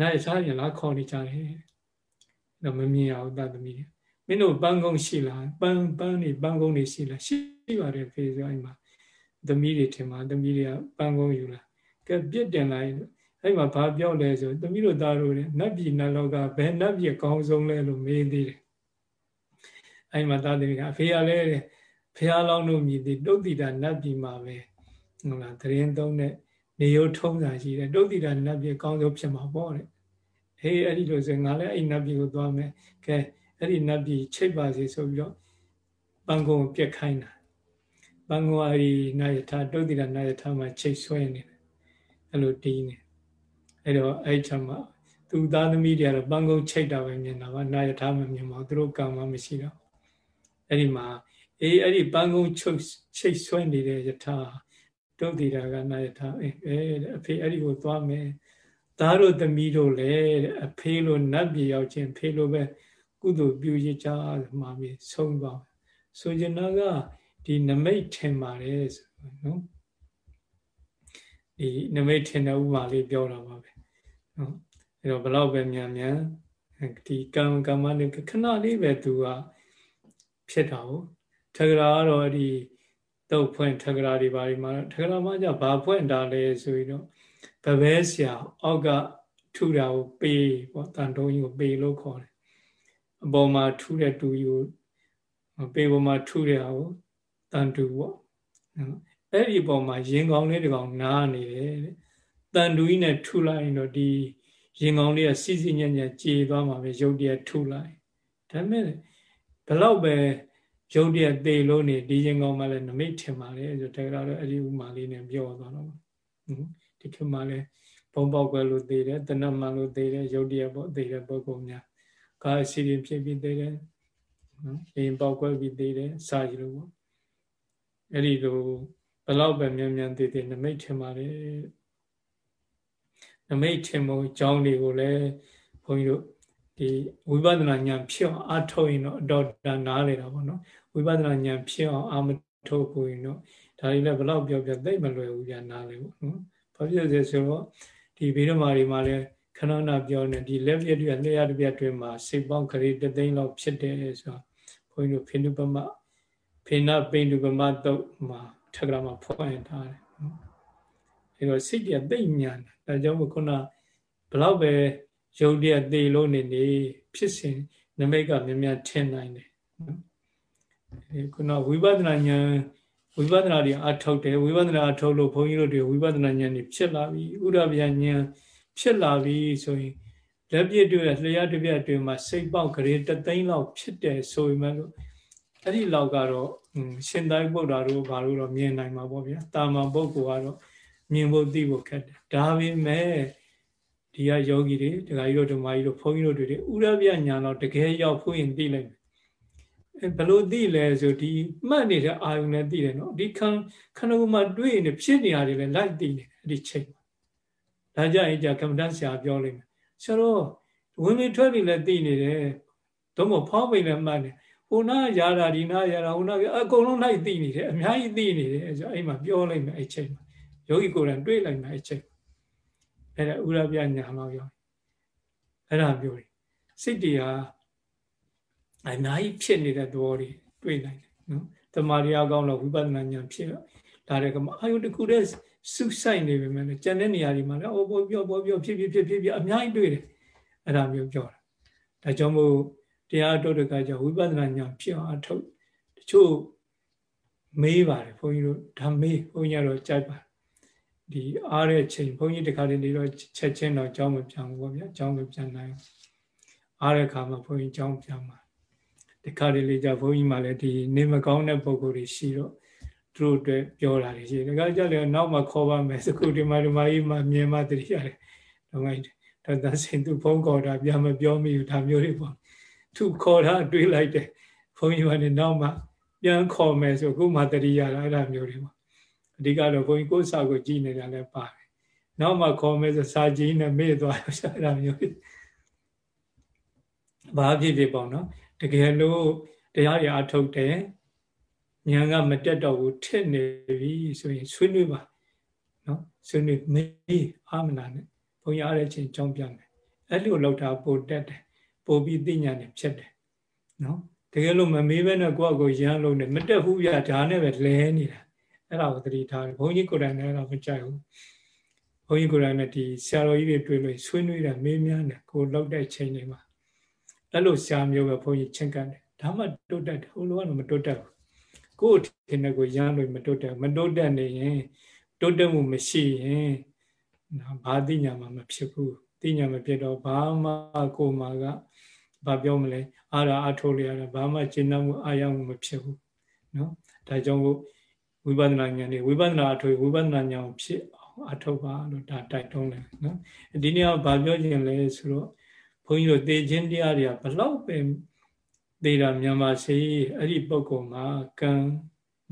နတ်စားရင်လားခေါ်နေကြတယ်တော့မမြင်အောင်တသမီး မင်းတို့ပန်းကုန်းရှိလားပန်းပန်းနေပန်းကုန်းနေရှိလားရှိပါတယ်ဖေဆိုအိမ်မှာသမီးတွေထင်မှာသမီးတွေကပန်းကုန်းယူလားကဲပြစ်တင်လိုက်အဲ့မှာဘာပြောလဲဆိုသမီးတို့သားတို့နတ်ပြည်နတ်လောကဘယ်နတ်ပြည်အကောင်းဆုံးလဲလို့မေးသေးတယ်အဲ့မှာသာသမီကအဖေကလည်းဖះလောင်းတို့မြည်သည်တုတ်တိတာနတ်ပြည်မှာပဲဟုတ်လားတရင်သုံးတဲ့နေရုံထုံးတာရှိတယ်တုတ်တိတာနတ်ပြည်အကောင်းဆုံးဖြစ်မှာပေါ့တဲ့ဟေးအဲ့ဒီလိုဆိုငါလည်းအဲ့နတ်ပြည်ကိုသွားမယ်ကဲ အဲ့ဒီနတ်ပြည်ချိတ်ပါစေဆိုပြီးတော့ပန်းကုံပြက်ခိုင်းတာပန်းကုံအရီနာယထာတုတ်တိတာနာယထာမှာချိတ်ဆွဲနေတယ်အဲ့လိုတီးနေအဲ့တော့အဲ့ချမှာသူသားသမီးတွေကတော့ပန်းကုံချိတ်တာပဲမြင်တာပါနာယထာမမြင်ပါဘူးသူတို့ကံမှမရှိတော့အဲ့ဒီမှာအေးအဲ့ဒီပန်းကုန်းချုပ်ချိတ်ဆွဲနေတဲ့ယထာတုတ်တိတာကနာယထာအေးအဖေအဲ့ဒီကိုသွားမယ်သားတို့သမီးတို့လည်းအဖေလိုနတ်ပြည်ရောက်ခြင်းဖေလိုပဲ ကုသိုလ်ပြုရကြမှာပြီဆုံးသွားဆိုကျင်နာကဒီနမိတ်ထင်ပါတယ်ဆိုနော်ဒီနမိတ်ထင်တဲ့ဥပမာလေးပြောတာပါပဲနော်အဲ့တော့ဘလောက်ပဲမြန်မြန်ဒီကံကမ္မနဲ့ခဏလေးပဲသူကဖြစ်တာကိုထဂရာကတော့အဲ့ဒီတုတ်ဖွင့်ထဂရာတွေဘာတွေမှာထဂရာမှာじゃဘာဖွင့်တာလဲဆိုပြီးတော့ဗဘဲဆရာအောက်ကထူတာကိုပေးပေါ့တန်တုံးကြီးကိုပေးလို့ခေါ်တယ် အပေါ်မှာထူတဲ့တူကြီးကိုပေးပေါ်မှာထူတဲ့ဟာကိုတန်တူပေါ့အဲ့ဒီပေါ်မှာရင်ကောင်းလေးတကောင်နားနေတယ်တန်တူကြီးနဲ့ထူလိုက်ရင်တော့ဒီရင်ကောင်းလေးကစီစီညံ့ညံ့ကြေသွားမှာပဲရုပ်တရက်ထူလိုက်ဒါပေမဲ့ဘလောက်ပဲရုပ်တရက်သေလို့နေဒီရင်ကောင်းမှလည်းနမိတ်ထင်ပါလေဆိုတကယ်တော့အဲ့ဒီဥမာလေးနဲ့ပြောသွားတော့ဒီခေတ်မှာလည်းဘုံပေါက်ကွယ်လို့သေတယ်တဏမှန်လို့သေတယ်ရုပ်တရက်ပေါ့သေတဲ့ပုဂ္ဂိုလ်များ ကာအစီရင်ဖြစ်ပြီးသေတယ်နော်ရင်ပေါက်ကွယ်ပြီးသေတယ်စာကြည့်လို့ပေါ့အဲ့ဒီလိုဘလောက်ပဲမြန်မြန်သေသေနမိတ်ထင်ပါလေနမိတ်ထင်မှုအကြောင်းတွေကိုလည်းဘုန်းကြီးတို့ဒီဝိပဿနာဉာဏ်ဖြစ်အောင်အထုတ်ရင်တော့အတော်တန်နားလေတာပေါ့နော်ဝိပဿနာဉာဏ်ဖြစ်အောင်အာမထုတ်ကိုရင်တော့ဒါတွေလည်းဘလောက်ပြောပြသိမလွယ်ဘူးဗျာနားလေပေါ့နော်ဘာဖြစ်လဲဆိုတော့ဒီဗေဒမာတွေမှာလည်း ခဏနာပြောနေဒီလက်ပြတွေကလျှက်တစ်ပြက်တွင်မှာစိတ်ပေါင်းကလေးတသိန်းလောက်ဖြစ်တယ်ဆိုတော့ဘုန်းကြီးတို့ဖိနုပမဖိနပိန္ဒုပမတုတ်မှာထက်ကရာမှာဖွင့်ထားတယ်နော်အဲတော့စိတ်ကသိမ့်မြန်တယ်ဒါကြောင့်မို့ခုနဘလောက်ပဲရုပ်တရက်သေလို့နေနေဖြစ်စဉ်နမိတ်ကမြင်မြထင်နိုင်တယ်နော်အဲခုနဝိပဿနာဉာဏ်ဝိပဿနာတွေအထုတ်တယ်ဝိပဿနာအထုတ်လို့ဘုန်းကြီးတို့တွေဝိပဿနာဉာဏ်တွေဖြစ်လာပြီဥရဗျာဉာဏ် ဖြစ်လာပြီဆိုရင်လက်ပြည့်တွေ့လျှက်တစ်ပြက်တွေ့မှာစိတ်ပေါက်ကြရေတသိန်းလောက်ဖြစ်တယ်ဆိုရင်လည်းအဲ့ဒီလောက်ကတော့ရှင်သာရိပုတ္တရာတို့ဘာလို့တော့မြင်နိုင်မှာပေါ့ဗျာတာမန်ပုဂ္ဂိုလ်ကတော့မြင်ဖို့သိဖို့ခက်တယ်ဒါပေမဲ့ဒီကယောဂီတွေဒကာကြီးတို့ဓမ္မကြီးတို့ဘုန်းကြီးတို့တွေဥရပြညာတော့တကယ်ရောက်ဖို့ရင်သိလိုက်မယ်ဘလို့သိလဲဆိုဒီမှတ်နေတဲ့အာယုန်နဲ့သိတယ်နော်ဒီခံခဏကမှတွေ့နေဖြစ်နေရတယ်လည်းလိုက်သိနေအဲ့ဒီချိန် ဒါကြရင်じゃကမ္မဋ္ဌဆရာပြောလိုက်မယ်ဆရာတော်ဝင်ဝင်ထွက်ပြီးလည်းသိနေတယ်တော့မဖောင်းပိန်လည်းမှတ်နေဟိုနာရာတာဒီနာရာတာဟိုနာအကုန်လုံးလိုက်သိနေတယ်အများကြီးသိနေတယ်ဆိုအဲ့မှာပြောလိုက်မယ်အဲ့ချိန်မှာယောဂီကိုယ်တိုင်တွေးလိုက်မယ်အဲ့ချိန်အဲ့ဒါဥရပြညာလောက်ရောက်အဲ့ဒါပြောတယ်စိတ်တရားအများကြီးဖြစ်နေတဲ့သဘောတွေတွေးနိုင်တယ်နော်တမာရီအကောင်းလို့ဝိပဿနာဉာဏ်ဖြစ်တော့ဒါတွေကမအာယုတခုတည်း စုဆိုင်နေပေမဲ့ကျန်တဲ့နေရာတွေမှာလည်းအိုးပေါ်ပြောပေါ်ပြောဖြစ်ဖြစ်ဖြစ်ဖြစ်ဖြစ်အများကြီးတွေ့တယ်အဲ့ဒါမျိုးပြောတာဒါကြောင့်မို့တရားထုတ်တဲ့ကကြောင့်ဝိပဿနာဉာဏ်ဖြစ်အောင်အထုတ်တချို့မေးပါတယ်ဘုန်းကြီးတို့ဒါမေးဘုန်းကြီးကတော့ကြိုက်ပါဒီအားတဲ့ချိန်ဘုန်းကြီးတခါတည်းနေတော့ချက်ချင်းတော့ကြောင်းမပြန်ဘူးပေါ့ဗျာကြောင်းမပြန်နိုင်အားတဲ့ခါမှာဘုန်းကြီးကြောင်းပြန်မှာတခါတည်းလေးကြဘုန်းကြီးမှလည်းဒီနေမကောင်းတဲ့ပုံကိုယ်တွေရှိတော့ သူတို့အတွက်ပြောတာတွေရှိတယ်ဒါကကြလည်းနောက်မှခေါ်ပါမယ်စကုဒီမာဒီမာကြီးမှမြင်မှတတိရတယ်တော့ငိုင်းတော့သစင်သူဖုံးခေါ်တာပြန်မပြောမိဘူးဒါမျိုးတွေပေါ့သူခေါ်တာတွေးလိုက်တယ်ဘုန်းကြီးကလည်းနောက်မှပြန်ခေါ်မယ်ဆိုခုမှတတိရတာအဲ့ဒါမျိုးတွေပေါ့အဓိကတော့ဘုန်းကြီးကိုယ်စာကိုကြည်နေတာလည်းပါတယ်နောက်မှခေါ်မယ်ဆိုစာကြီးနဲ့မေ့သွားရအဲ့ဒါမျိုးတွေဘာဖြစ်ဖြစ်ပေါ့နော်တကယ်လို့တရားရအထုတ်တယ် ဉာဏ်ကမတက်တော့ဘူးထစ်နေပြီဆိုရင်ဆွေးနွေးပါနော်ဆွေးနွေးမေးအာမနာနဲ့ဘုန်းကြီးအားတဲ့ချင်းကြောင်းပြမယ်အဲ့လိုလောက်တာပိုတက်တယ်ပိုပြီးသိဉာဏ်နဲ့ဖြစ်တယ်နော်တကယ်လို့မမေးဘဲနဲ့ကိုယ့်အကိုရမ်းလုံးနဲ့မတက်ဘူးပြဒါနဲ့ပဲလဲနေတာအဲ့ဒါကိုသတိထားတယ်ဘုန်းကြီးကိုယ်တိုင်လည်းအဲ့ဒါမကြိုက်ဘူးဘုန်းကြီးကိုယ်တိုင်လည်းဒီဆရာတော်ကြီးတွေတွေ့လို့ဆွေးနွေးတာမေးမြန်းတယ်ကိုလောက်တဲ့ချိန်တွေမှာအဲ့လိုဆရာမျိုးပဲဘုန်းကြီးချင်းကန်တယ်ဒါမှတိုးတက်တယ်ဟိုလိုကတော့မတိုးတက်ဘူး ကိုယ်ထင်တဲ့ကိုရမ်းလို့မတိုးတက်မတိုးတက်နေရင်တိုးတက်မှုမရှိရင်ဘာသိညာမှမဖြစ်ဘူးသိညာမဖြစ်တော့ဘာမှကိုယ်မှာကဘာပြောမလဲအားရအထိုးရရဘာမှရှင်းနှမှုအာရမှုမဖြစ်ဘူးเนาะဒါကြောင့်ဝိပဿနာဉာဏ်တွေဝိပဿနာအထိုးဝိပဿနာဉာဏ်ဖြစ်အောင်အထုတ်ပါလို့ဒါတိုက်တွန်းတယ်เนาะဒီနေ့ကဘာပြောခြင်းလဲဆိုတော့ဘုန်းကြီးတို့သိခြင်းတရားတွေကဘလောက်ပဲ သေးတာမြန်မာစီအဲ့ဒီပုဂ္ဂိုလ်မှာကံ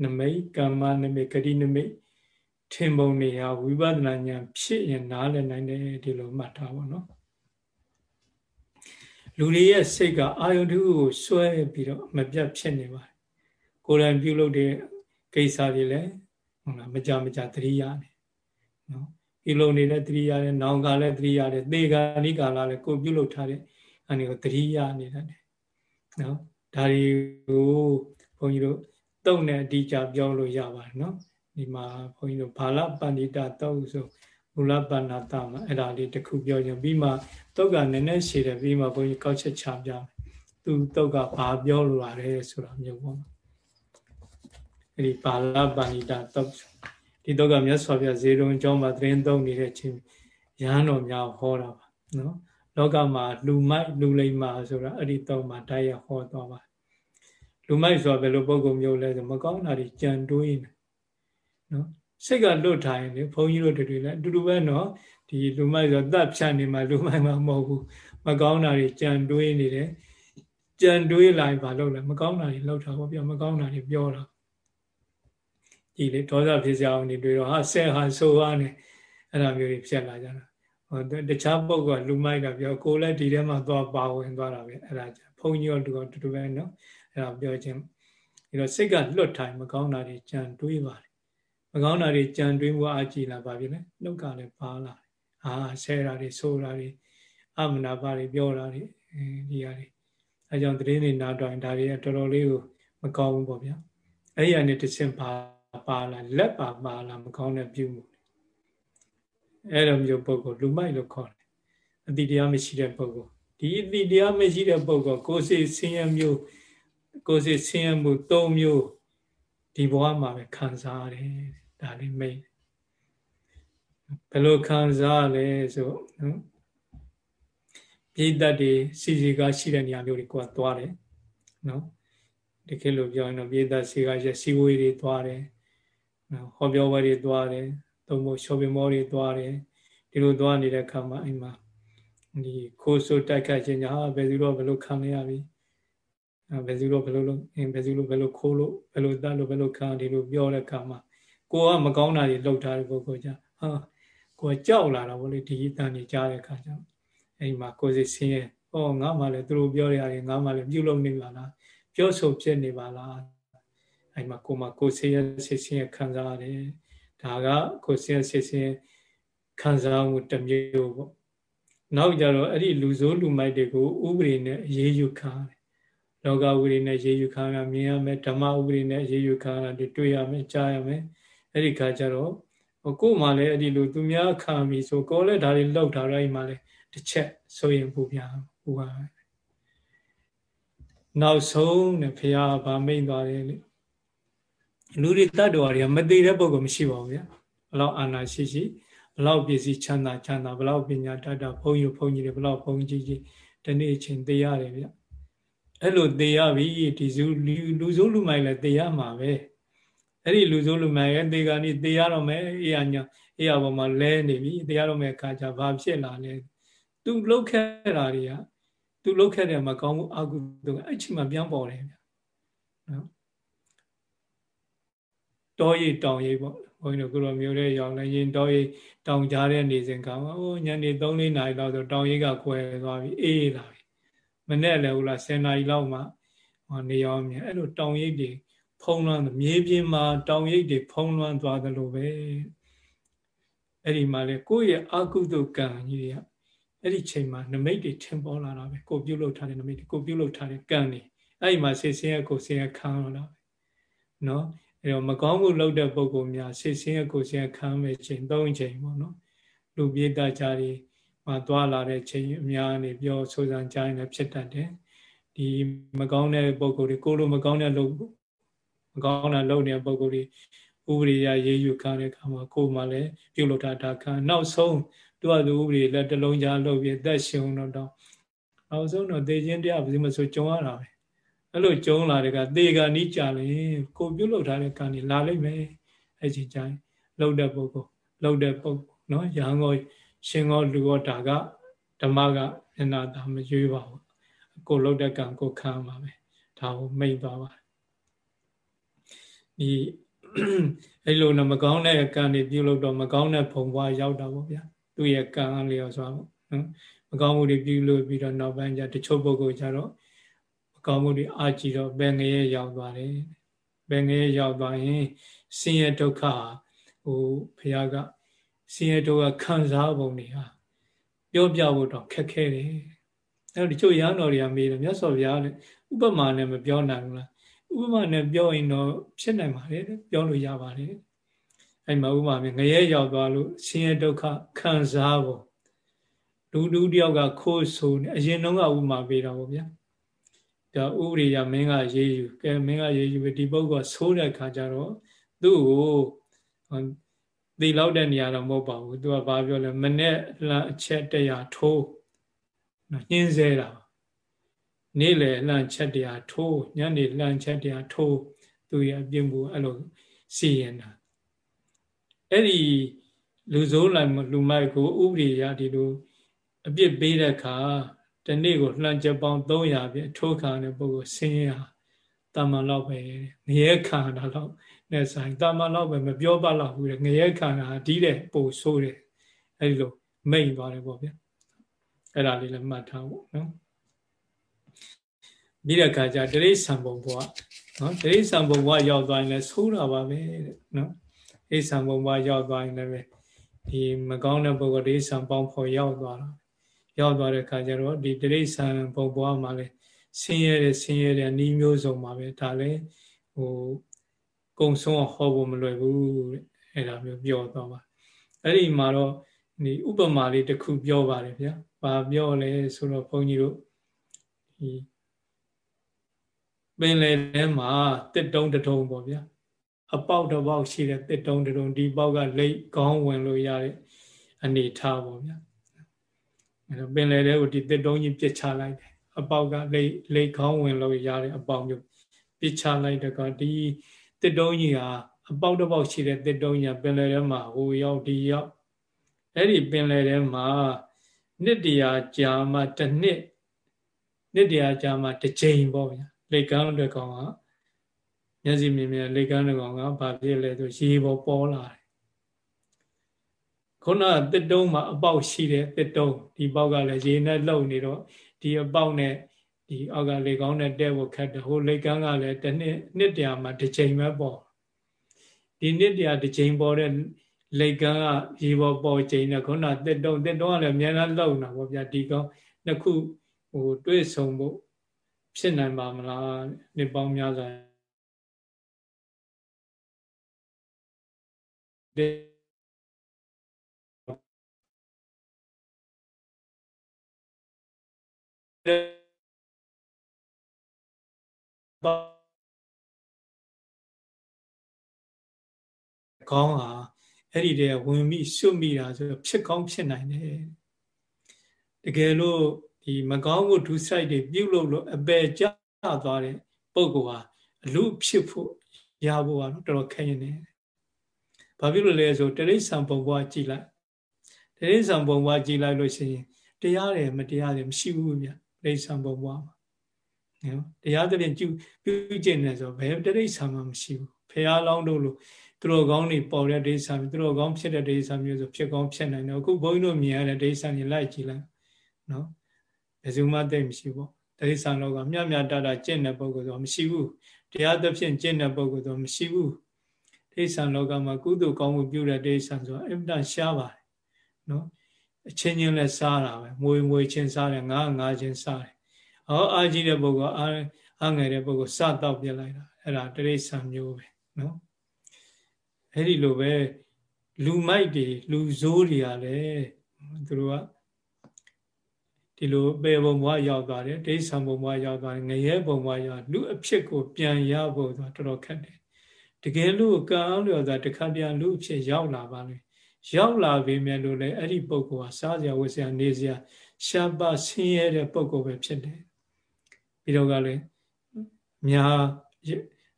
နမိတ်ကမ္မနမိတ်ဂတိနမိတ်ထင်ပုံနေဟာဝိပဿနာဉာဏ်ဖြစ်ရင်နားလည်နိုင်တယ်ဒီလိုမှတ်ထားပါတော့လူတွေရဲ့စိတ်ကအာယုန်တုကိုစွဲပြီးတော့မပြတ်ဖြစ်နေပါတယ်ကိုယ်တိုင်ပြုလုပ်တဲ့ကိစ္စတွေလည်းဟုတ်လားမကြမကြသတိရတယ်နော်ပြုလုပ်နေတဲ့သတိရတယ်နောင်ကလည်းသတိရတယ်သေကာနိကာလလည်းကိုပြုလုပ်ထားတဲ့အနေကိုသတိရနေတယ် နော်ဒါတွေကိုဘုန်းကြီးတို့တုံနဲ့အတိအကျပြောလို့ရပါတယ်နော်ဒီမှာဘုန်းကြီးတို့ဘာလပန္နိတာတုံဆိုမူလပန္နတာမှာအဲ့ဒါလေးတစ်ခုပြောရင်ပြီးမှတုတ်ကနည်းနည်းရှည်တယ်ပြီးမှဘုန်းကြီးကောက်ချက်ချပြမယ်သူတုတ်ကဘာပြောလို့ရလဲဆိုတာမျိုးပေါ့အဲ့ဒီဘာလပန္နိတာတုတ်ဒီတုတ်ကမြတ်စွာဘုရားဇေရုံကျောင်းမှာသတင်းသုံးနေတဲ့ချင်းရဟန်းတော်များဟောတာပါနော် လောကမှာလူမိုက်လူလိမ္မာဆိုတာအဲ့ဒီတော့မှတိုက်ရဟောသွားပါလူမိုက်ဆိုတာဘယ်လိုပုံကုမျိုးလဲဆိုမကောင်းတာတွေကြံတွေးနေနော်စိတ်ကလွတ်ထားရင်လေဘုန်းကြီးတို့တွေလည်းအတူတူပဲနော်ဒီလူမိုက်ဆိုတတ်ဖြတ်နေမှလူမိုက်မှမဟုတ်ဘူးမကောင်းတာတွေကြံတွေးနေတယ်ကြံတွေးလာရင်ဘာလုပ်လဲမကောင်းတာတွေလောက်တာပေါ့ဗျာမကောင်းတာတွေပြောတာဒီလေဒေါသဖြစ်ကြအောင်နေတွေ့တော့ဟာဆဲဟာဆိုဟာနေအဲ့လိုမျိုးတွေဖြစ်လာကြတာဟော တခြားပုဂ္ဂိုလ်ကလူမိုက်ကပြောကိုယ်လည်းဒီထဲမှာသွားပါဝင်သွားတာပဲအဲ့ဒါကြဘုန်းကြီးတို့တူတူပဲနော်အဲ့ဒါပြောခြင်းအဲ့တော့စိတ်ကလွတ်ထိုင်မကောင်းတာတွေကြံတွေးပါတယ်မကောင်းတာတွေကြံတွေးမှုအကြည့်လာပါပြီလေနှုတ်ကလည်းပါလာတယ်အာဆဲတာတွေဆိုးတာတွေအမနာပါတွေပြောတာတွေဒီဟာတွေအဲကြောင့်တရင်တွေနားတော်ရင်ဒါတွေကတော်တော်လေးကိုမကောင်းဘူးပေါ့ဗျာအဲ့ဒီအနေတစ်ဆင့်ပါပါလာလက်ပါပါလာမကောင်းတဲ့ပြုမှု အဲ့လိုမျိုးပုဂ္ဂိုလ်လူမိုက်လို့ခေါ်တယ်အတိတရားမရှိတဲ့ပုဂ္ဂိုလ်ဒီအတိတရားမရှိတဲ့ပုဂ္ဂိုလ်ကိုယ်စိတ်ဆင်းရဲမျိုးကိုယ်စိတ်ဆင်းရဲမှု၃မျိုးဒီဘဝမှာပဲခံစားရတယ်ဒါလေးမိတ်ဘယ်လိုခံစားလဲဆိုနော်ပြိတ္တတွေစီစီကရှိတဲ့နေရာမျိုးတွေကိုကသွားတယ်နော်ဒီခေတ်လိုပြောရင်တော့ပြိတ္တစီကရစီဝေးတွေသွားတယ်နော်ဟောပြောပွဲတွေသွားတယ် သုံးဖို့ shopping mall တွေသွားတယ်ဒီလိုသွားနေတဲ့အခါမှာအိမ်မှာဒီခိုးဆိုးတိုက်ခတ်ခြင်းညာဘယ်သူတော့ဘယ်လိုခံရပြီဘယ်သူတော့ဘယ်လိုလုပ်အင်းဘယ်သူလို့ဘယ်လိုခိုးလို့ဘယ်လိုတတ်လို့ဘယ်လိုခံဒီလိုပြောတဲ့အခါမှာကိုကမကောင်းတာတွေလုပ်ထားတဲ့ပုဂ္ဂိုလ်ကြဟာကိုကကြောက်လာတာဗောလေဒီအတန်ကြီးကြားတဲ့အခါကျတော့အိမ်မှာကိုယ်စီဆင်းရဲဟောငါမှလည်းသူတို့ပြောရတယ်ငါမှလည်းပြုလုပ်နေပါလားပြောဆိုဖြစ်နေပါလားအိမ်မှာကိုမှကိုယ်ဆင်းရဲဆင်းရဲခံစားရတယ် ဒါကကိုယ်ဆင်းရဲဆင်းရဲခံစားမှုတစ်မျိုးပေါ့နောက်ကြတော့အဲ့ဒီလူဆိုးလူမိုက်တွေကိုဥပဒေနဲ့အေးအေးယူခံတယ်လောကဥပဒေနဲ့အေးအေးယူခံရမြင်ရမယ်ဓမ္မဥပဒေနဲ့အေးအေးယူခံရတာတွေ့ရမယ်ကြားရမယ်အဲ့ဒီခါကျတော့ကိုယ်မှလည်းအဲ့ဒီလိုသူများခံပြီဆိုကိုယ်လည်းဒါတွေလောက်တာတော့အိမ်မှာလည်းတစ်ချက်ဆိုရင်ပူပြပူပါနောက်ဆုံးနဲ့ဖះဗာမိန်သွားတယ်လေ လူတွေတတ်တော်တွေကမသေးတဲ့ပုံကမရှိပါဘူးဗျာဘလောက်အာနာရှိရှိဘလောက်ပစ္စည်းချမ်းသာချမ်းသာဘလောက်ပညာတတ်တာဘုန်းကြီးဘုန်းကြီးတွေဘလောက်ဘုန်းကြီးကြီးဒီနေ့ချင်းသေးရတယ်ဗျအဲ့လိုသေးရပြီဒီစုလူစုလူမိုက်လည်းသေးရမှာပဲအဲ့ဒီလူစုလူမိုက်ရဲ့သေကနေ့သေးရတော့မယ်အေးအညာအေးအပေါ်မှာလဲနေပြီသေရတော့မယ်အခါကျဘာဖြစ်လာလဲသူလှုပ်ခဲ့တာတွေကသူလှုပ်ခဲ့တဲ့မကောင်းမှုအကုသိုလ်အဲ့ချိန်မှာပြန်ပေါ်တယ်ဗျနော် တောရိပ်တောင်ရိပ်ပေါ့ဘုန်းကြီးတို့ကိုရောမျိုးတဲ့ရောက်လဲရင်တောရိပ်တောင်ကြားတဲ့နေစဉ်ကဟိုညနေ3-4နာရီလောက်ဆိုတောင်ရိပ်ကကွယ်သွားပြီအေးလာပြီမနေ့လည်းဟုတ်လား10နာရီလောက်မှနေရောင်းမြင်အဲ့လိုတောင်ရိပ်တွေဖုံးလွှမ်းမြေပြင်မှာတောင်ရိပ်တွေဖုံးလွှမ်းသွားသလိုပဲအဲ့ဒီမှာလေကိုယ့်ရဲ့အကုသိုလ်ကံကြီးတွေကအဲ့ဒီချိန်မှာနမိတ်တွေထင်ပေါ်လာတာပဲကိုပြုတ်လုပ်ထားတဲ့နမိတ်တွေကိုပြုတ်လုပ်ထားတဲ့ကံတွေအဲ့ဒီမှာဆေးဆင်းရဲကိုဆင်းရဲခံရတာပဲနော် အဲ့တော့မကောင်းမှုလုပ်တဲ့ပုံကောများဆေးဆင်းရဲကိုဆင်းရဲခံမဲ့ချိန်၃ချိန်ပေါ့နော်လူပြေတာကြတွေမှာသွားလာတဲ့ချိန်အများနေပြောဆိုစံကြားရင်လည်းဖြစ်တတ်တယ်ဒီမကောင်းတဲ့ပုံကိုတွေကိုလိုမကောင်းတဲ့လုပ်မကောင်းတာလုပ်နေတဲ့ပုံကိုတွေဥပဒေရရေးယူခံတဲ့အခါမှာကိုယ်မှလည်းပြုလုပ်တာဒါခံနောက်ဆုံးသူကသူဥပဒေလက်တလုံးကြားလုပ်ပြီးသက်ရှင်တော့တော့နောက်ဆုံးတော့သေခြင်းတရားဘယ်လိုမှဆိုကြုံရတာပဲ အဲ့လိုကြုံလာတဲ့ကသေကနီးကြရင်ကိုပြုတ်လောက်ထားတဲ့ကံนี่လာလိမ့်မယ်အဲ့ဒီကြိုင်လှုပ်တဲ့ပုဂ္ဂိုလ်လှုပ်တဲ့ပုဂ္ဂိုလ်နော်ရဟန်းကောရှင်ကောလူကောဒါကဓမ္မကမျက်နာတာမရွေးပါဘူးကိုလှုပ်တဲ့ကံကိုခံပါမယ်ဒါကိုမိတ်သွားပါဒီအဲ့လိုနဲ့မကောင်းတဲ့ကံတွေပြုတ်လို့တော့မကောင်းတဲ့ဘုံဘွားရောက်တာပေါ့ဗျာသူ့ရဲ့ကံအလျော်စွာပေါ့နော်မကောင်းမှုတွေပြုလို့ပြီးတော့နောက်ပိုင်းကျတချို့ပုဂ္ဂိုလ်ကျတော့မ ကောင်းမှုတွေအာကြည့်တော့ဘယ်ငရဲရောက်သွားတယ်ဘယ်ငရဲရောက်သွားရင်ဆင်းရဲဒုက္ခဟိုဘုရားကဆင်းရဲဒုက္ခခံစားပုံတွေဟာပြောပြဖို့တော့ခက်ခဲတယ်အဲ့တော့တချို့ရဟန်းတော်တွေကမေးတယ်မြတ်စွာဘုရားလည်းဥပမာနဲ့မပြောနိုင်ဘူးလားဥပမာနဲ့ပြောရင်တော့ဖြစ်နိုင်ပါတယ်ပြောလို့ရပါတယ်အဲ့မှာဥပမာငရဲရောက်သွားလို့ဆင်းရဲဒုက္ခခံစားဖို့လူလူတယောက်ကခိုးဆိုနေအရင်တော့ကဥပမာပေးတာပေါ့ဗျာ ဒါဥပရိယမင်းကရေးယူကဲမင်းကရေးယူဒီပုဂ္ဂိုလ်ဆိုးတဲ့ခါကျတော့သူ့ကိုသိလောက်တဲ့နေရာတော့မဟုတ်ပါဘူးသူကဘာပြောလဲမနဲ့လအချက်တရာထိုးနော်ညှင်းဆဲတာနေ့လေလန့်ချက်တရားထိုးညနေလန့်ချက်တရားထိုးသူရဲ့အပြင်းမှုအဲ့လိုစီရင်တာအဲ့ဒီလူဆိုးလိုက်လူမိုက်ကိုဥပဒေရဒီလိုအပြစ်ပေးတဲ့အခါ တနေ့ကိုလှန်ချက်ပေါင်း300ပြထိုးခံတဲ့ပုဂ္ဂိုလ်ဆင်းရဲတာမန်လောက်ပဲငရဲခံတာလောက်နဲ့ဆိုင်တာမန်လောက်ပဲမပြောပါတော့ဘူးငရဲခံတာဒီတဲ့ပို့ဆိုးတယ်အဲ့ဒီလိုမိတ်သွားတယ်ပေါ့ဗျာအဲ့ဒါလေးလည်းမှတ်ထားဖို့နော်ပြီးတဲ့အခါကျတရိษံဘုံဘဝနော်တရိษံဘုံဘဝရောက်သွားရင်လည်းဆိုးတာပါပဲတဲ့နော်အိဆံဘုံဘဝရောက်သွားရင်လည်းဒီမကောင်းတဲ့ပုဂ္ဂိုလ်ဒိဋ္ဌံပေါင်းဖော်ရောက်သွားတာ ရောက်သွားတဲ့အခါကျတော့ဒီဒိဋ္ဌံဘုံဘဝမှာလည်းဆင်းရဲတဲ့ဆင်းရဲတဲ့ဤမျိုးစုံပါပဲဒါလည်းဟိုကုံဆုံးဟောဖို့မလွယ်ဘူးတဲ့အဲ့ဒါမျိုးပြောသွားပါအဲ့ဒီမှာတော့ဒီဥပမာလေးတစ်ခုပြောပါတယ်ဗျာဘာပြောလဲဆိုတော့ဘုန်းကြီးတို့ဒီပင်လယ်ထဲမှာတစ်တုံးတထုံပေါ့ဗျာအပေါက်တစ်ပေါက်ရှိတဲ့တစ်တုံးတထုံဒီပေါက်ကလိတ်ခေါင်းဝင်လို့ရတဲ့အနေထားပေါ့ဗျာ အဲတော့ပင်လယ်ထဲကိုဒီတစ်တုံးကြီးပြစ်ချလိုက်တယ်အပေါက်ကလိလိခေါင်းဝင်လို့ရတဲ့အပေါက်မျိုးပြစ်ချလိုက်တဲ့ကဒီတစ်တုံးကြီးဟာအပေါက်တစ်ပေါက်ရှိတဲ့တစ်တုံးကြီးပင်လယ်ထဲမှာဟိုရောက်ဒီရောက်အဲ့ဒီပင်လယ်ထဲမှာနှစ်တရာကြာမှတစ်နှစ်နှစ်တရာကြာမှတစ်ချိန်ပေါ့ဗျာလိကန်းတဲ့ကောင်ကမျက်စိမြင်မြင်လိကန်းတဲ့ကောင်ကဘာဖြစ်လဲဆိုရေပေါ်ပေါ်လာတယ် ခုနတစ်တုံးမှာအပေါက်ရှိတဲ့တစ်တုံးဒီပေါက်ကလည်းရေနဲ့လှုပ်နေတော့ဒီအပေါက်နဲ့ဒီအောက်ကလေကောင်းနဲ့တဲ့ဖို့ခက်တယ်ဟိုလေကန်းကလည်းတစ်နှစ်နှစ်တရာမှာတစ်ချိန်ပဲပေါ့ဒီနှစ်တရာတစ်ချိန်ပေါ်တဲ့လေကန်းကရေပေါ်ပေါ်ချိန်နဲ့ခုနတစ်တုံးတစ်တုံးကလည်းအများအားလှုပ်နေတာပေါ့ဗျာဒီကောင်းနှစ်ခုဟိုတွေးဆုံဖို့ဖြစ်နိုင်ပါမလားနှစ်ပေါင်းများစွာ ကောင်းဟာအဲ့ဒီတည်းဝင်ပြီးစွတ်မိတာဆိုဖြစ်ကောင်းဖြစ်နိုင်တယ်တကယ်လို့ဒီမကောင်းမှုဒုစိုက်တွေပြုတ်လို့လို့အပယ်ကျသွားတဲ့ပုံကအလူဖြစ်ဖို့ရဖို့ကတော့တော်တော်ခက်ရင်တယ်။ဘာဖြစ်လို့လဲဆိုတရိษံပုံဘွားကြည်လိုက်တရိษံပုံဘွားကြည်လိုက်လို့ရှိရင်တရားတယ်မတရားတယ်မရှိဘူးဗျ တရိษံပုံဘွားမှာနော်တရားသဖြင့်ကျူပြုကျင့်နေဆိုဘယ်တရိษံမှမရှိဘူးဖះလောင်းတို့လို့သူတော်ကောင်းတွေပေါ်တဲ့ဒိဋ္ဌာန်သူတော်ကောင်းဖြစ်တဲ့ဒိဋ္ဌာန်မျိုးဆိုဖြစ်ကောင်းဖြစ်နိုင်တယ်အခုဘုန်းကြီးတို့မြင်ရတဲ့ဒိဋ္ဌာန်ကြီးလိုက်ကြည့်လိုက်နော်ဘယ်သူမှသိမရှိဘူးတိရစ္ဆာန်လောကမြတ်မြတ်တတာကျင့်တဲ့ပုဂ္ဂိုလ်ဆိုမရှိဘူးတရားသဖြင့်ကျင့်တဲ့ပုဂ္ဂိုလ်ဆိုမရှိဘူးတိရစ္ဆာန်လောကမှာကုသိုလ်ကောင်းမှုပြုတဲ့တိရစ္ဆာန်ဆိုတာအင်မတန်ရှားပါတယ်နော် အချင်းချင်းလဲစားတာပဲမွေမွေချင်းစားတယ်ငါငါချင်းစားတယ်ဟောအာကြီးတဲ့ပုဂ္ဂိုလ်အာအာငယ်တဲ့ပုဂ္ဂိုလ်စတော့ပြလိုက်တာအဲ့ဒါတိရစ္ဆာန်မျိုးပဲနော်အဲ့ဒီလိုပဲလူမိုက်တွေလူဇိုးတွေကလည်းသူတို့ကဒီလိုပေဘုံဘဝရောက်သွားတယ်ဒိဋ္ဌံဘုံဘဝရောက်သွားတယ်ငရဲဘုံဘဝရောက်လူအဖြစ်ကိုပြန်ရဖို့ဆိုတော့တော်တော်ခက်တယ်တကယ်လို့ကံအောင်လျော်စွာတခါတည်းလူအဖြစ်ရောက်လာပါလေ ရောက်လာပြီမြဲလို့လေအဲ့ဒီပုဂ္ဂိုလ်ဟာစားစရာဝတ်စရာနေစရာရှားပါဆင်းရဲတဲ့ပုဂ္ဂိုလ်ပဲဖြစ်တယ်ပြီးတော့ကလည်းများ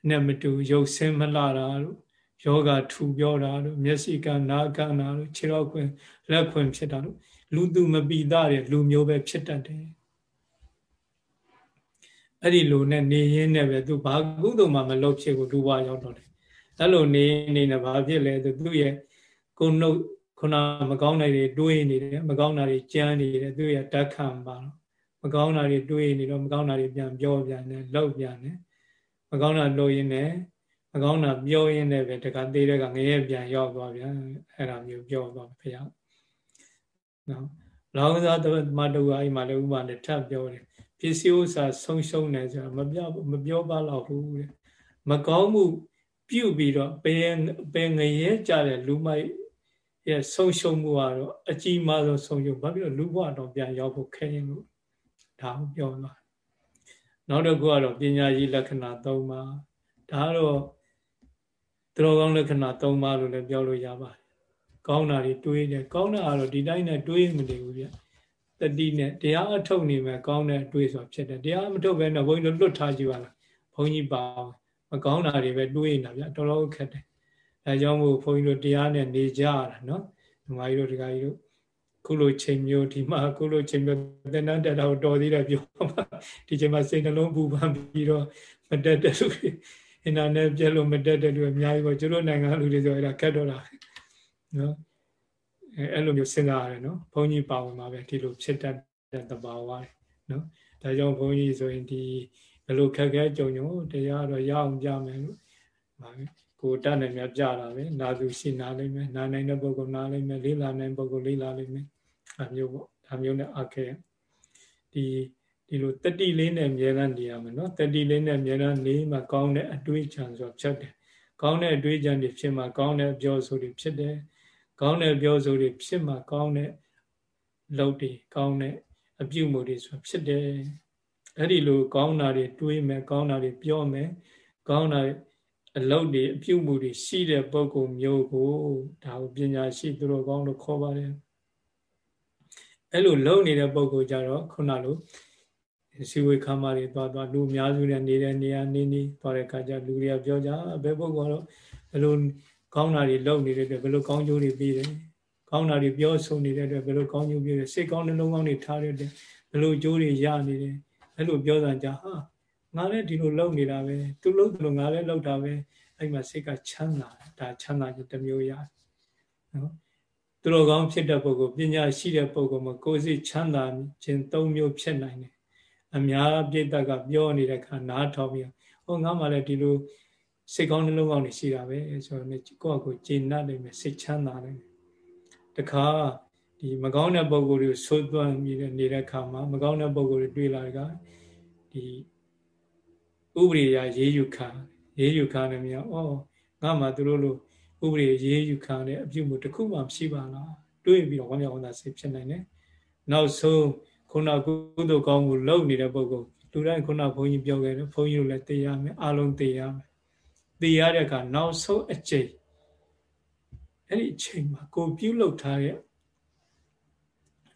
နဲ့မတူရုပ်ဆင်းမလာတာတို့ယောဂထူပြောတာတို့မျက်စိကနာကနာတို့ခြေထောက်ခွင်လက်ခွင်ဖြစ်တာတို့လူသူမပိသားတဲ့လူမျိုးပဲဖြစ်တတ်တယ်အဲ့ဒီလိုနဲ့နေရင်းနဲ့ပဲသူဘာကုသိုလ်မှမလုပ်ဖြစ်ကိုလူဘဝရောက်တော့တယ်အဲ့လိုနေနေနဲ့ဘာဖြစ်လဲသူသူ့ရဲ့ ကိုနှုတ်ခုနမကောင်းတဲ့တွေတွေးနေတယ်မကောင်းတာတွေကြမ်းနေတယ်သူ့ရဲ့ဓာတ်ခံပါတော့မကောင်းတာတွေတွေးနေတော့မကောင်းတာတွေပြန်ပြောပြန်တယ်လောက်ပြန်တယ်မကောင်းတာလို့ရင်းနဲ့မကောင်းတာပြောရင်းနဲ့ပဲတခါသေးတဲ့ကငရဲပြန်ရောက်သွားပြန်အဲ့ဒါမျိုးပြောသွားဖရားနော်လောကစားသမတုဝအိမ်မှာလည်းဥပမာနဲ့ထပ်ပြောတယ်ပစ္စည်းဥစ္စာဆုံးရှုံးတယ်ဆိုတာမပြောမပြောပါတော့ဘူးတဲ့မကောင်းမှုပြုတ်ပြီးတော့ပင်ပင်ငရဲကြတဲ့လူမိုက် ရဲ့ဆုံးရှုံးမှုကတော့အကြီးမားဆုံးဆုံးရှုံးဘာဖြစ်လို့လူဘဝတော့ပြန်ရောက်ဖို့ခဲရင်လို့ဒါကိုပြောသွားနောက်တစ်ခုကတော့ပညာကြီးလက္ခဏာ၃ပါးဒါကတော့သူတော်ကောင်းလက္ခဏာ၃ပါးလို့လည်းပြောလို့ရပါတယ်ကောင်းတာတွေတွေးတယ်ကောင်းတာကတော့ဒီတိုင်းနဲ့တွေးမနေဘူးဗျတတိနဲ့တရားအထုတ်နေမယ်ကောင်းတဲ့အတွေးဆိုဖြစ်တယ်တရားမထုတ်ဘဲတော့ဘုန်းကြီးတို့လွတ်ထားကြည့်ပါလားဘုန်းကြီးပါမကောင်းတာတွေပဲတွေးနေတာဗျတော်တော်ခက်တယ် အဲကြောင့်မို့ဘုန်းကြီးတို့တရားနဲ့နေကြရတာနော်ဒီမကြီးတို့ဒီကကြီးတို့ခုလိုချိန်မျိုးဒီမှာခုလိုချိန်မျိုးသင်္ဍတက်တာတော်သေးတယ်ပြောမှာဒီချိန်မှာစိတ်နှလုံးပူပန်ပြီးတော့မတက်တဲ့လူတွေအင်တာနက်ပြက်လို့မတက်တဲ့လူအများကြီးပေါ့ကျတို့နိုင်ငံလူတွေဆိုအဲ့ဒါကတ်တော့တာနော်အဲ့လိုမျိုးစဉ်းစားရတယ်နော်ဘုန်းကြီးပါဝင်ပါပဲဒီလိုဖြစ်တတ်တဲ့သဘာဝတွေနော်ဒါကြောင့်ဘုန်းကြီးဆိုရင်ဒီဘယ်လိုခက်ခဲကြုံကြုံတရားတော့ရအောင်ကြမယ်လို့ပါပဲ ကိုတတ်နိုင်မြပြတာပဲနာသူရှိနာလိမ့်မယ်နာနိုင်တဲ့ပုဂ္ဂိုလ်နာလိမ့်မယ်လေးလာနိုင်ပုဂ္ဂိုလ်လေးလာလိမ့်မယ်အမျိုးပေါ့ဒါမျိုးနဲ့အခဲဒီဒီလိုတတိလေးနဲ့အမြဲတမ်းနေရမယ်နော်တတိလေးနဲ့အမြဲတမ်းနေမှကောင်းတဲ့အတွေးချံဆိုဖြစ်တယ်ကောင်းတဲ့အတွေးချံတွေဖြစ်မှကောင်းတဲ့အပြောဆိုတွေဖြစ်တယ်ကောင်းတဲ့ပြောဆိုတွေဖြစ်မှကောင်းတဲ့လုပ်တွေကောင်းတဲ့အပြုမှုတွေဆိုဖြစ်တယ်အဲ့ဒီလိုကောင်းတာတွေတွေးမယ်ကောင်းတာတွေပြောမယ်ကောင်းတာ အလုပ်တွေအပြုမှုတွေရှိတဲ့ပုဂ္ဂိုလ်မျိုးကိုဒါကိုပညာရှိသူတော်ကောင်းလို့ခေါ်ပါတယ်အဲ့လိုလုံနေတဲ့ပုံကိုကြတော့ခုနလိုစီဝေခါမတွေသွားသွားလူအများစုနဲ့နေတဲ့နေရာနေနေသွားတဲ့အခါကျလူတွေကပြောကြဘယ်ပုဂ္ဂိုလ်ကတော့ဘယ်လိုကောင်းတာတွေလုပ်နေတဲ့အတွက်ဘယ်လိုကောင်းကျိုးတွေပြီးတယ်ကောင်းတာတွေပြောဆိုနေတဲ့အတွက်ဘယ်လိုကောင်းကျိုးပြီးတယ်စိတ်ကောင်းနှလုံးကောင်းတွေထားတဲ့အတွက်ဘယ်လိုကျိုးတွေရနေတယ်အဲ့လိုပြောတာကြဟာ ငါလည်းဒီလိုလုပ်နေတာပဲသူလုပ်တယ်လို့ငါလည်းလုပ်တာပဲအဲ့မှာစိတ်ကချမ်းသာဒါချမ်းသာခြင်းတစ်မျိုးရတယ်နော်သူတော်ကောင်းဖြစ်တဲ့ပုဂ္ဂိုလ်ပညာရှိတဲ့ပုဂ္ဂိုလ်မှာကိုယ်စိတ်ချမ်းသာခြင်း၃မျိုးဖြစ်နိုင်တယ်အများပြိတ္တကပြောနေတဲ့ခါနားထောင်ပြီးဟောငါမှလည်းဒီလိုစိတ်ကောင်းနှလုံးကောင်းနေရှိတာပဲဆိုတော့ကိုယ့်အကိုကျေနပ်နိုင်မယ်စိတ်ချမ်းသာနိုင်မယ်တခါဒီမကောင်းတဲ့ပုံကိုယ်တွေကိုဆိုးသွမ်းပြီးနေတဲ့ခါမှာမကောင်းတဲ့ပုံကိုယ်တွေတွေ့လာကဒီ ဥပရိယရေးယူခံရေးယူခံနေမြောဩငါမှသူတို့လိုဥပရိယရေးယူခံတဲ့အပြုမှုတစ်ခုမှမရှိပါလားတွေးပြီးတော့ဝမ်းမြောက်ဝမ်းသာစိတ်ဖြစ်နိုင်တယ်နောက်ဆုံးခုနကုသိုလ်ကောင်းမှုလုပ်နေတဲ့ပုဂ္ဂိုလ်လူတိုင်းခုနဘုန်းကြီးပြောခဲ့တယ်ဘုန်းကြီးတို့လည်းသိရမယ်အလုံးသိရမယ်သိရတဲ့အခါနောက်ဆုံးအချိန်အဲ့ဒီအချိန်မှာကိုပြုလုပ်ထားတဲ့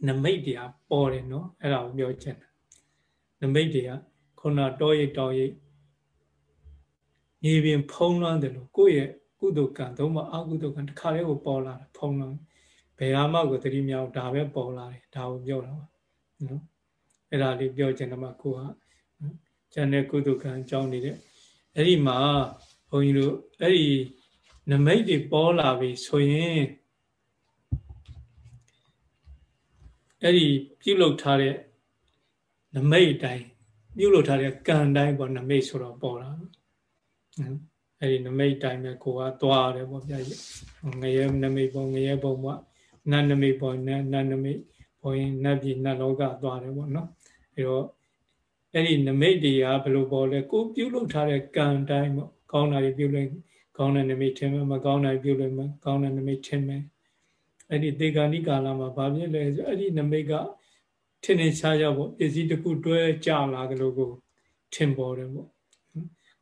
နမိတ်တရားပေါ်တယ်နော်အဲ့ဒါကိုပြောချင်တာနမိတ်တရားခုနတောရိပ်တောရိပ် မြေပြင်ဖုံးလွှမ်းတယ်လို့ကိုယ့်ရဲ့ကုသိုလ်ကံသုံးမအကုသိုလ်ကံတစ်ခါလေးကိုပေါ်လာတယ်ဖုံးလွှမ်းဘယ်ဟာမှကိုသတိမြောက်ဒါပဲပေါ်လာတယ်ဒါကိုပြောတာပါနော်အဲ့ဒါလေးပြောချင်တယ်မှာကိုကကျန်တဲ့ကုသိုလ်ကံအကြောင်းနေတဲ့အဲ့ဒီမှာဘုန်းကြီးတို့အဲ့ဒီနမိတ်တွေပေါ်လာပြီဆိုရင်အဲ့ဒီပြုလုပ်ထားတဲ့နမိတ်တိုင်းပြုလုပ်ထားတဲ့ကံတိုင်းပေါ့နမိတ်ဆိုတော့ပေါ်လာ အဲ့ဒီနမိတ်တိုင်းပဲကိုကသွားတယ်ပေါ့ဗျာငရဲနမိတ်ပေါ့ငရဲပုံပေါ့နတ်နမိတ်ပေါ့နတ်နတ်နမိတ်ပေါ်ရင်နတ်ပြည်နတ်လောကသွားတယ်ပေါ့နော်အဲတော့အဲ့ဒီနမိတ်တွေကဘယ်လိုပေါ်လဲကိုပြုလုပ်ထားတဲ့ကံတိုင်းပေါ့ကောင်းတာတွေပြုလို့ကောင်းတဲ့နမိတ်ထင်မယ်မကောင်းတာပြုလို့မကောင်းတဲ့နမိတ်ထင်မယ်အဲ့ဒီသေကာနိကာလမှာဘာဖြစ်လဲဆိုအဲ့ဒီနမိတ်ကထင်နေရှားရပေါ့ပစ္စည်းတစ်ခုတွဲကြလာကြလို့ကိုထင်ပေါ်တယ်ပေါ့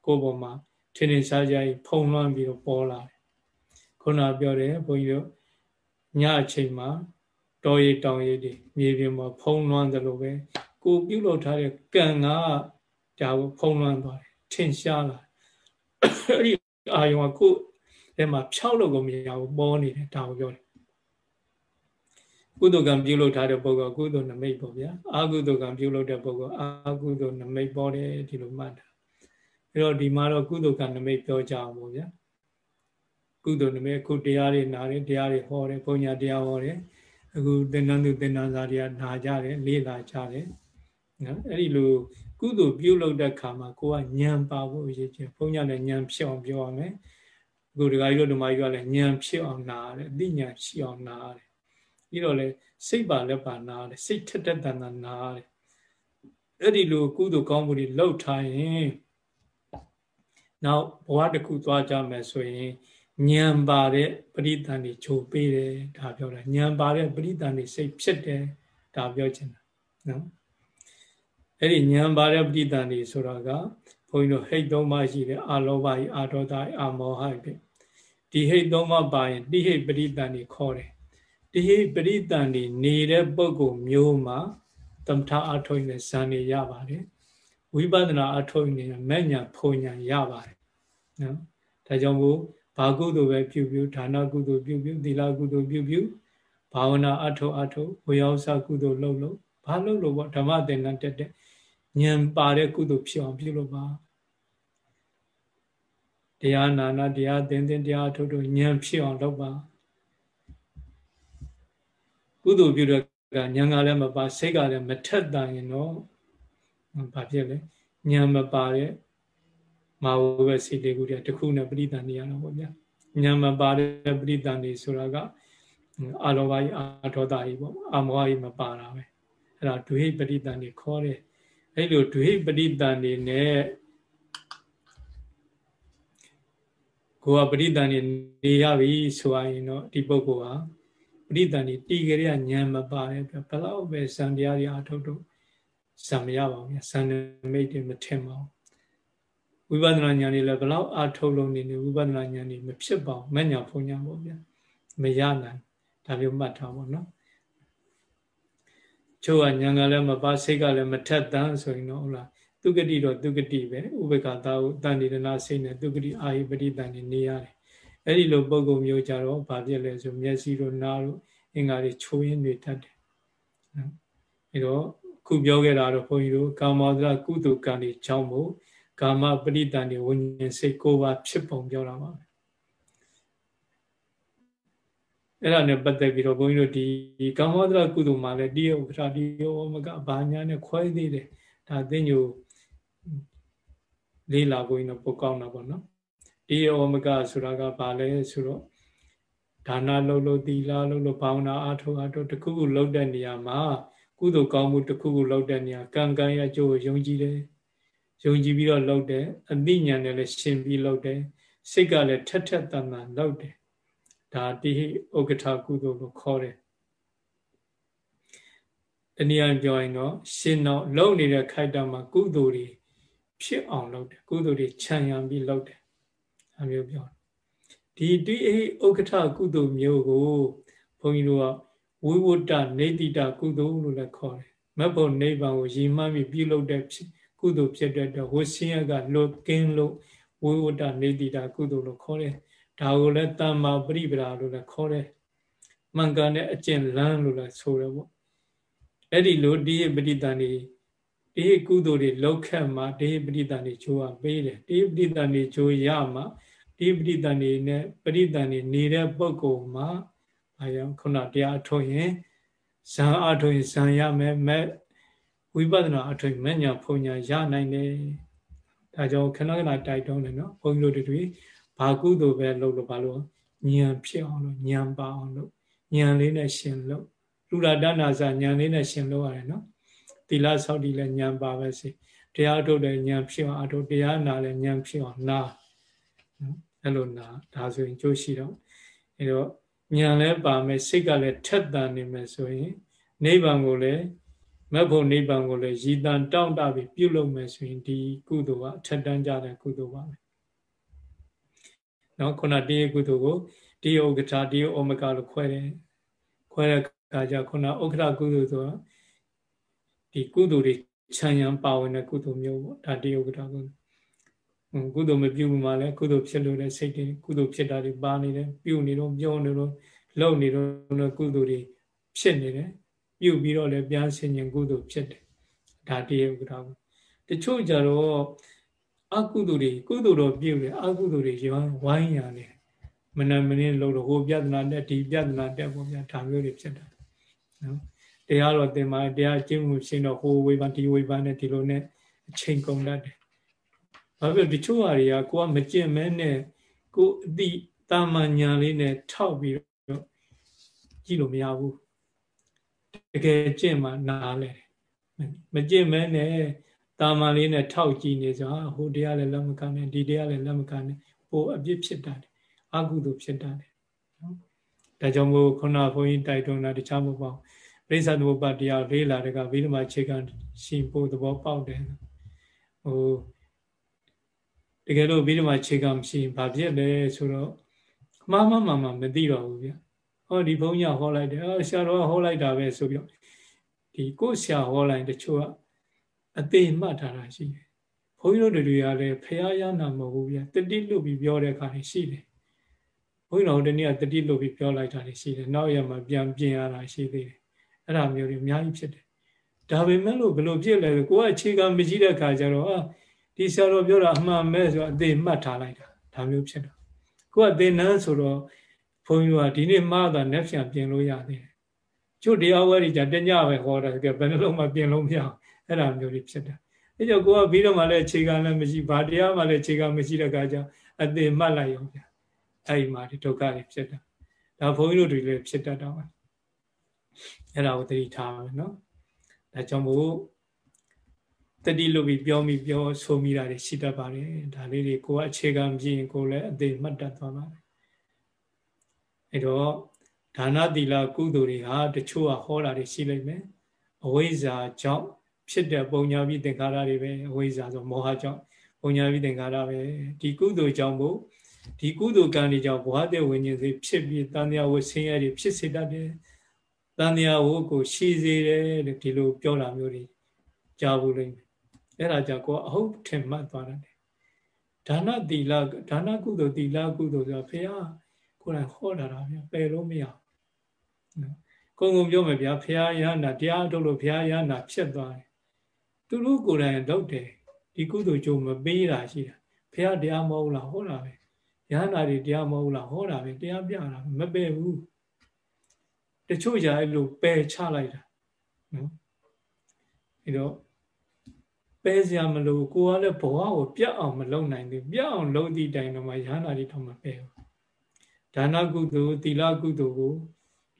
ကိုယ်ပေါ်မှာ ထင်နေရှားကြရင်ဖုံလွှမ်းပြီးတော့ပေါ်လာတယ်ခုနပြောတယ်ဘုန်းကြီးတို့ညအချိန်မှာတောရိပ်တောင်ရိပ်တွေမြေပြင်မှာဖုံးလွှမ်းတယ်လို့ပဲကိုပြုတ်လောက်ထားတဲ့ကံကဒါကိုဖုံးလွှမ်းသွားတယ်ထင်ရှားလာအဲ့ဒီအာယုံကကိုယ်ထဲမှာဖြောက်လို့ကိုမရဘူးပေါ်နေတယ်ဒါကိုပြောတယ်ကုသိုလ်ကံပြုလုပ်ထားတဲ့ပုဂ္ဂိုလ်ကုသိုလ်နမိတ်ပေါ့ဗျာအာကုသိုလ်ကံပြုလုပ်တဲ့ပုဂ္ဂိုလ်အာကုသိုလ်နမိတ်ပေါ်တယ်ဒီလိုမှတ်တာ အဲ့တော့ဒီမှာတော့ကုသိုလ်ကံနမိတ်ပြောကြအောင်ပေါ့ဗျာကုသိုလ်နမိတ်အခုတရားတွေနားတယ်တရားတွေဟောတယ်ဘုညာတရားဟောတယ်အခုသင်္นานသူသင်္นานစာတွေကနာကြတယ်လေးလာကြတယ်နော်အဲ့ဒီလိုကုသိုလ်ပြုလုပ်တဲ့ခါမှာကိုကညံပါဖို့အရေးကြီးဘုန်းကြီးလည်းညံဖြစ်အောင်ပြောရမယ်အခုဒကာကြီးတို့ဓမ္မကြီးကလည်းညံဖြစ်အောင်နာရတယ်အသိဉာဏ်ရှိအောင်နာရတယ်ပြီးတော့လည်းစိတ်ပါလက်ပါနာရတယ်စိတ်ထက်တဲ့တန်တန်နာရတယ်အဲ့ဒီလိုကုသိုလ်ကောင်းမှုတွေလှုပ်ထားရင် နောက်ဘဝတစ်ခုသွားကြမယ်ဆိုရင်ဉာဏ်ပါတဲ့ပရိသန်တွေဂျိုပေးတယ်ဒါပြောတာဉာဏ်ပါတဲ့ပရိသန်တွေစိတ်ဖြစ်တယ်ဒါပြောချင်တာနော်အဲ့ဒီဉာဏ်ပါတဲ့ပရိသန်တွေဆိုတာကဘုန်းကြီးတို့ဟိတ်သုံးပါးရှိတယ်အာလောဘကြီးအာဒေါသကြီးအာမောဟကြီးဒီဟိတ်သုံးပါးပါရင်တိဟိတ်ပရိသန်တွေခေါ်တယ်တိဟိတ်ပရိသန်တွေနေတဲ့ပုဂ္ဂိုလ်မျိုးမှာသမထအထုံးနဲ့ဇန်နေရပါတယ် ဝိပဿနာအထုံးနဲ့မဲ့ညာဖုံညာရပါတယ်နော်ဒါကြောင့်မို့ဘာကုသိုလ်ပဲပြုပြုဒါနကုသိုလ်ပြုပြုသီလကုသိုလ်ပြုပြုဘာဝနာအထောအထောဝေယောစကုသိုလ်လုပ်လို့ဘာလုပ်လို့ပေါ့ဓမ္မသင်္ကန်းတက်တဲ့ဉာဏ်ပါတဲ့ကုသိုလ်ဖြစ်အောင်ပြုလို့ပါတရားနာနာတရားသင်သင်တရားထုတ်ထုတ်ဉာဏ်ဖြစ်အောင်လုပ်ပါကုသိုလ်ပြုတဲ့ကဉာဏ်ကလည်းမပါစိတ်ကလည်းမထက်တန်ရင်တော့ ဘာဖြစ်လဲဉာဏ်မပါတဲ့မာဝပဲစိတ်လေးခုတည်းတခုနဲ့ပရိသန်နေရတော့ဗောဗျာဉာဏ်မပါတဲ့ပရိသန်နေဆိုတာကအာလောဘကြီးအာဒေါသကြီးပေါ့အာမောဟကြီးမပါတာပဲအဲ့ဒါဒွေပရိသန်နေခေါ်တယ်အဲ့လိုဒွေပရိသန်နေနဲ့ကိုကပရိသန်နေနေရပြီဆိုရင်တော့ဒီပုဂ္ဂိုလ်ဟာပရိသန်နေတီကြရဉာဏ်မပါတဲ့အတွက်ဘလောက်ပဲဇံတရားတွေအထုတ်တော့ ဇံမရပါဘူးဗျာဇံနမိတ်တွေမထင်ပါဘူးဝိပဿနာဉာဏ်တွေလည်းဘလောက်အာထုတ်လို့နေနေဝိပဿနာဉာဏ်တွေမဖြစ်ပါဘူးမညာဖုံညာပေါ့ဗျာမရနိုင်ဒါမျိုးမှတ်ထားပါနော်ချို့ကညာကလည်းမပါစိတ်ကလည်းမထက်တန်းဆိုရင်တော့ဟုတ်လားသူကတိတော့သူကတိပဲဥပက္ခတာကိုတန်ဒီရဏစိတ်နဲ့သူကတိအာဟိပတိတန်နေနေရတယ်အဲ့ဒီလိုပုံကုမျိုးကြတော့ဘာဖြစ်လဲဆိုမျက်စိတို့နားတို့အင်္ဂါတွေချိုးရင်းတွေတတ်တယ်နော်အဲတော့ ခုပြောခဲ့တာတော့ဘုန်းကြီးတို့ကာမောဒရကုသကံတွေကြောင့်မို့ကာမပရိတန်တွေဝိညာဉ်စိတ်၉ပါးဖြစ်ပုံပြောတာပါပဲအဲ့ဒါနဲ့ပတ်သက်ပြီးတော့ဘုန်းကြီးတို့ဒီကာမောဒရကုသိုလ်မှာလည်းတိယဥက္ခရာတိယဝမကဘာညာနဲ့ခွဲသေးတယ်ဒါသိညိုလေးလာကိုရင်တော့ပိုကောင်းတာပေါ့နော်တိယဝမကဆိုတာကဘာလဲဆိုတော့ဒါနလုပ်လို့သီလလုပ်လို့ဘာဝနာအားထုတ်အားထုတ်တခုခုလုပ်တဲ့နေရာမှာ ကုသိုလ်ကောင်းမှုတခုခုလုပ်တဲ့နေရာကံကံရအကျိုးကိုယုံကြည်တယ်ယုံကြည်ပြီးတော့လုပ်တယ်အသိဉာဏ်နဲ့လည်းရှင်ပြီးလုပ်တယ်စိတ်ကလည်းထက်ထက်တန်တန်လုပ်တယ်ဒါတိဟိဥက္ကဋကုသိုလ်လို့ခေါ်တယ်တနည်းအားပြောရင်တော့ရှင်တော့လုံနေတဲ့ခိုက်တာမှာကုသိုလ်တွေဖြစ်အောင်လုပ်တယ်ကုသိုလ်တွေခြံရံပြီးလုပ်တယ်အမျိုးပြောဒီတိဟိဥက္ကဋကုသိုလ်မျိုးကိုဘုန်းကြီးတို့က ဝိဝတ္တနေတိတကုသိုလ်လို့လည်းခေါ်တယ်မဘုံနိဗ္ဗာန်ကိုရည်မှန်းပြီးပြုလုပ်တဲ့ကုသိုလ်ဖြစ်တဲ့ဝိဆင်းရဲကလွတ်ကင်းလို့ဝိဝတ္တနေတိတကုသိုလ်လို့ခေါ်တယ်ဒါကိုလည်းတမ္မာပရိပဒါလို့လည်းခေါ်တယ်မှန်ကန်တဲ့အကျင့်လမ်းလို့လည်းဆိုရပေါ့အဲ့ဒီလိုဒီပရိသန်နေဒီကုသိုလ်တွေလောက်ခက်မှဒီပရိသန်နေချိုးရပေးတယ်ဒီပရိသန်နေချိုးရမှဒီပရိသန်နေနဲ့ပရိသန်နေနေတဲ့ပုဂ္ဂိုလ်မှာ ဘာကြောင့်ခုနတရားအထုတ်ရင်ဇံအထုတ်ရင်ဇံရမယ်မဲ့ဝိပဿနာအထုတ်မညာဖုန်ညာရနိုင်တယ်ဒါကြောင့်ခဏခဏတိုက်တွန်းတယ်နော်ဘုန်းကြီးတို့တွေဘာကုသိုလ်ပဲလုပ်လို့ဘာလို့ဉာဏ်ဖြစ်အောင်လို့ဉာဏ်ပါအောင်လို့ဉာဏ်လေးနဲ့ရှင်လို့လူလာဒနာစာဉာဏ်လေးနဲ့ရှင်လို့ရတယ်နော်သီလဆောက်တည်လဲဉာဏ်ပါပဲစီတရားထုတ်တယ်ဉာဏ်ဖြစ်အောင်အထုတ်တရားနာလဲဉာဏ်ဖြစ်အောင်နာနော်အဲ့လိုနာဒါဆိုရင်ကြိုးရှိတော့အဲတော့ ဉာဏ်လည်းပါမယ်စိတ်ကလည်းထက်သန်နေမယ်ဆိုရင်နိဗ္ဗာန်ကိုလည်းမက်ဖို့နိဗ္ဗာန်ကိုလည်းရည်တန်တောင့်တပြီးပြုလုပ်မယ်ဆိုရင်ဒီကုသိုလ်ကအထက်တန်းကြတဲ့ကုသိုလ်ပါပဲနော်ခုနတရားကုသိုလ်ကိုတရားဥက္ကဋ္ဌတရားဩမကလို့ခွဲတယ်ခွဲတဲ့အခါကျခုနဥက္ကဋ္ဌကုသိုလ်ဆိုတာဒီကုသိုလ်တွေခြံရံပါဝင်တဲ့ကုသိုလ်မျိုးပေါ့ဒါတရားဥက္ကဋ္ဌကုသိုလ် ကုသိုလ်မပြုမှလည်းကုသိုလ်ဖြစ်လို့တဲ့စိတ်တွေကုသိုလ်ဖြစ်တာတွေပါနေတယ်ပြုနေတော့ပြောနေတော့လုံနေတော့ကုသိုလ်တွေဖြစ်နေတယ်ပြုပြီးတော့လည်းပြန်ဆင်ញင်ကုသိုလ်ဖြစ်တယ်ဒါတရားဥက္ကဋ္ဌတချို့ကြတော့အကုသိုလ်တွေကုသိုလ်တော့ပြုတယ်အကုသိုလ်တွေရောဝိုင်းရနေမနမင်းလို့တော့ဟိုပြဿနာနဲ့ဒီပြဿနာတက်ပေါ့ဗျာဒါမျိုးတွေဖြစ်တာနော်တရားတော်သင်မှာတရားကျင့်မှုရှင်းတော့ဟိုဝေဖန်ဒီဝေဖန်နဲ့ဒီလိုနဲ့အချိန်ကုန်တတ်တယ် ဘာဖြစ်ဒီချို့ဟာတွေကကိုကမကျင့်မဲနဲ့ကိုအတိတာမညာလေးနဲ့ထောက်ပြီးတော့ကြည့်လို့မရဘူးတကယ်ကျင့်မှနားလဲမကျင့်မဲနဲ့တာမန်လေးနဲ့ထောက်ကြည့်နေဆိုဟိုတရားလည်းလက်မခံနဲ့ဒီတရားလည်းလက်မခံနဲ့ပိုအပြစ်ဖြစ်တာတယ်အကုသိုလ်ဖြစ်တာတယ်နော်ဒါကြောင့်မို့ခုနဘုန်းကြီးတိုက်တွန်းတာတခြားမပေါ့ပြိဿသမုပ္ပါတရားလေးလာတဲ့ကဗိဓမာခြေကရှင်ဖို့သဘောပေါက်တယ်ဟို တကယ်လို့ဗိဓမာခြေကမရှိဘာဖြစ်လဲဆိုတော့မှားမှမှမှမသိတော့ဘူးဗျဟောဒီဘုန်းကြီးဟောလိုက်တယ်အော်ဆရာတော်ဟောလိုက်တာပဲဆိုပြီးတော့ဒီကိုဆရာဟောလိုက်တချို့ကအသေးမှတ်ထားတာရှိတယ်ဘုန်းကြီးတို့တွေကလည်းဖះရနာမဟုတ်ဘူးဗျတတိလွတ်ပြီးပြောတဲ့အခါရှိတယ်ဘုန်းကြီးတော်တနည်းတတိလွတ်ပြီးပြောလိုက်တာရှိတယ်နောက်ရမှာပြန်ပြင်ရတာရှိသေးတယ်အဲ့ဒါမျိုးတွေအများကြီးဖြစ်တယ်ဒါပေမဲ့လို့ဘယ်လိုဖြစ်လဲကိုကအခြေခံမရှိတဲ့အခါကျတော့အာ ဒီဆရာတော်ပြောတာအမှန်ပဲဆိုတော့အသေးမှတ်ထားလိုက်တာဒါမျိုးဖြစ်တာကိုကအသေးနန်းဆိုတော့ဘုန်းကြီးကဒီနေ့မှားတာနဲ့ပြန်ပြင်လို့ရသေးတယ်ကျုပ်တရားဝဲကြီးကြတညပဲဟောတာကဘယ်နှလုံးမှပြင်လို့မရအောင်အဲ့ဒါမျိုးတွေဖြစ်တာအဲကြောင့်ကိုကပြီးတော့မှလည်းခြေကလည်းမရှိဘာတရားမှလည်းခြေကမရှိတဲ့အခါကျအသေးမှတ်လိုက်ရောဗျအဲ့ဒီမှာဒီဒုက္ခတွေဖြစ်တာဒါဘုန်းကြီးတို့တွေလည်းဖြစ်တတ်တော့အဲ့ဒါကိုသတိထားမယ်နော်ဒါကြောင့်မို့ တတိလို့ပြီးပြောမိပြောဆိုမိတာတွေရှိတတ်ပါတယ်ဒါလေးတွေကိုကအခြေခံကြည့်ရင် ကိုလည်းအသေးမှတ်တတ်သွားပါတယ်အဲ့တော့ဒါနသီလကုသိုလ်တွေဟာတချို့ကဟောတာတွေရှိလိမ့်မယ်အဝိဇ္ဇာကြောင့်ဖြစ်တဲ့ပုံညာပြီးသင်္ခါရတွေပဲအဝိဇ္ဇာဆိုမောဟကြောင့်ပုံညာပြီးသင်္ခါရပဲဒီကုသိုလ်ကြောင့်မို့ဒီကုသိုလ်ကံတွေကြောင့်ဘဝတည်းဝိညာဉ်စေဖြစ်ပြီးတန်မြဝဆင်းရဲတွေဖြစ်စေတတ်တယ်တန်တရားဝုကိုရှည်စေတယ်လို့ဒီလိုပြောတာမျိုးတွေကြားဘူးလိမ့်မယ် အဲ့ဒါကြောင့်ကိုအဟုတ်ထင်မှတ်သွားတယ်ဒါနသီလဒါနကုသိုလ်သီလကုသိုလ်ဆိုတာဖះကိုယ်တိုင်ဟောတာတာဗျပယ်လို့မရနော်ကိုယ်ကပြောမယ်ဗျာဖះရဟနာတရားထုတ်လို့ဖះရဟနာဖြစ်သွားတယ်သူတို့ကိုယ်တိုင်လုပ်တယ်ဒီကုသိုလ်ကြိုးမပေးတာရှိတာဖះတရားမဟုတ်လားဟောတာပဲရဟနာတွေတရားမဟုတ်လားဟောတာပဲတရားပြတာမပယ်ဘူးတချို့じゃအဲ့လိုပယ်ချလိုက်တာနော်အဲတော့ ပယ်စရာမလိုကိုကလည်းဘဝကိုပြတ်အောင်မလုပ်နိုင်ဘူးပြတ်အောင်လုပ်သည့်တိုင်တော့မှရဟနာတွေတော့မပယ်ဘူးဒါနကုသိုလ်သီလကုသိုလ်ကို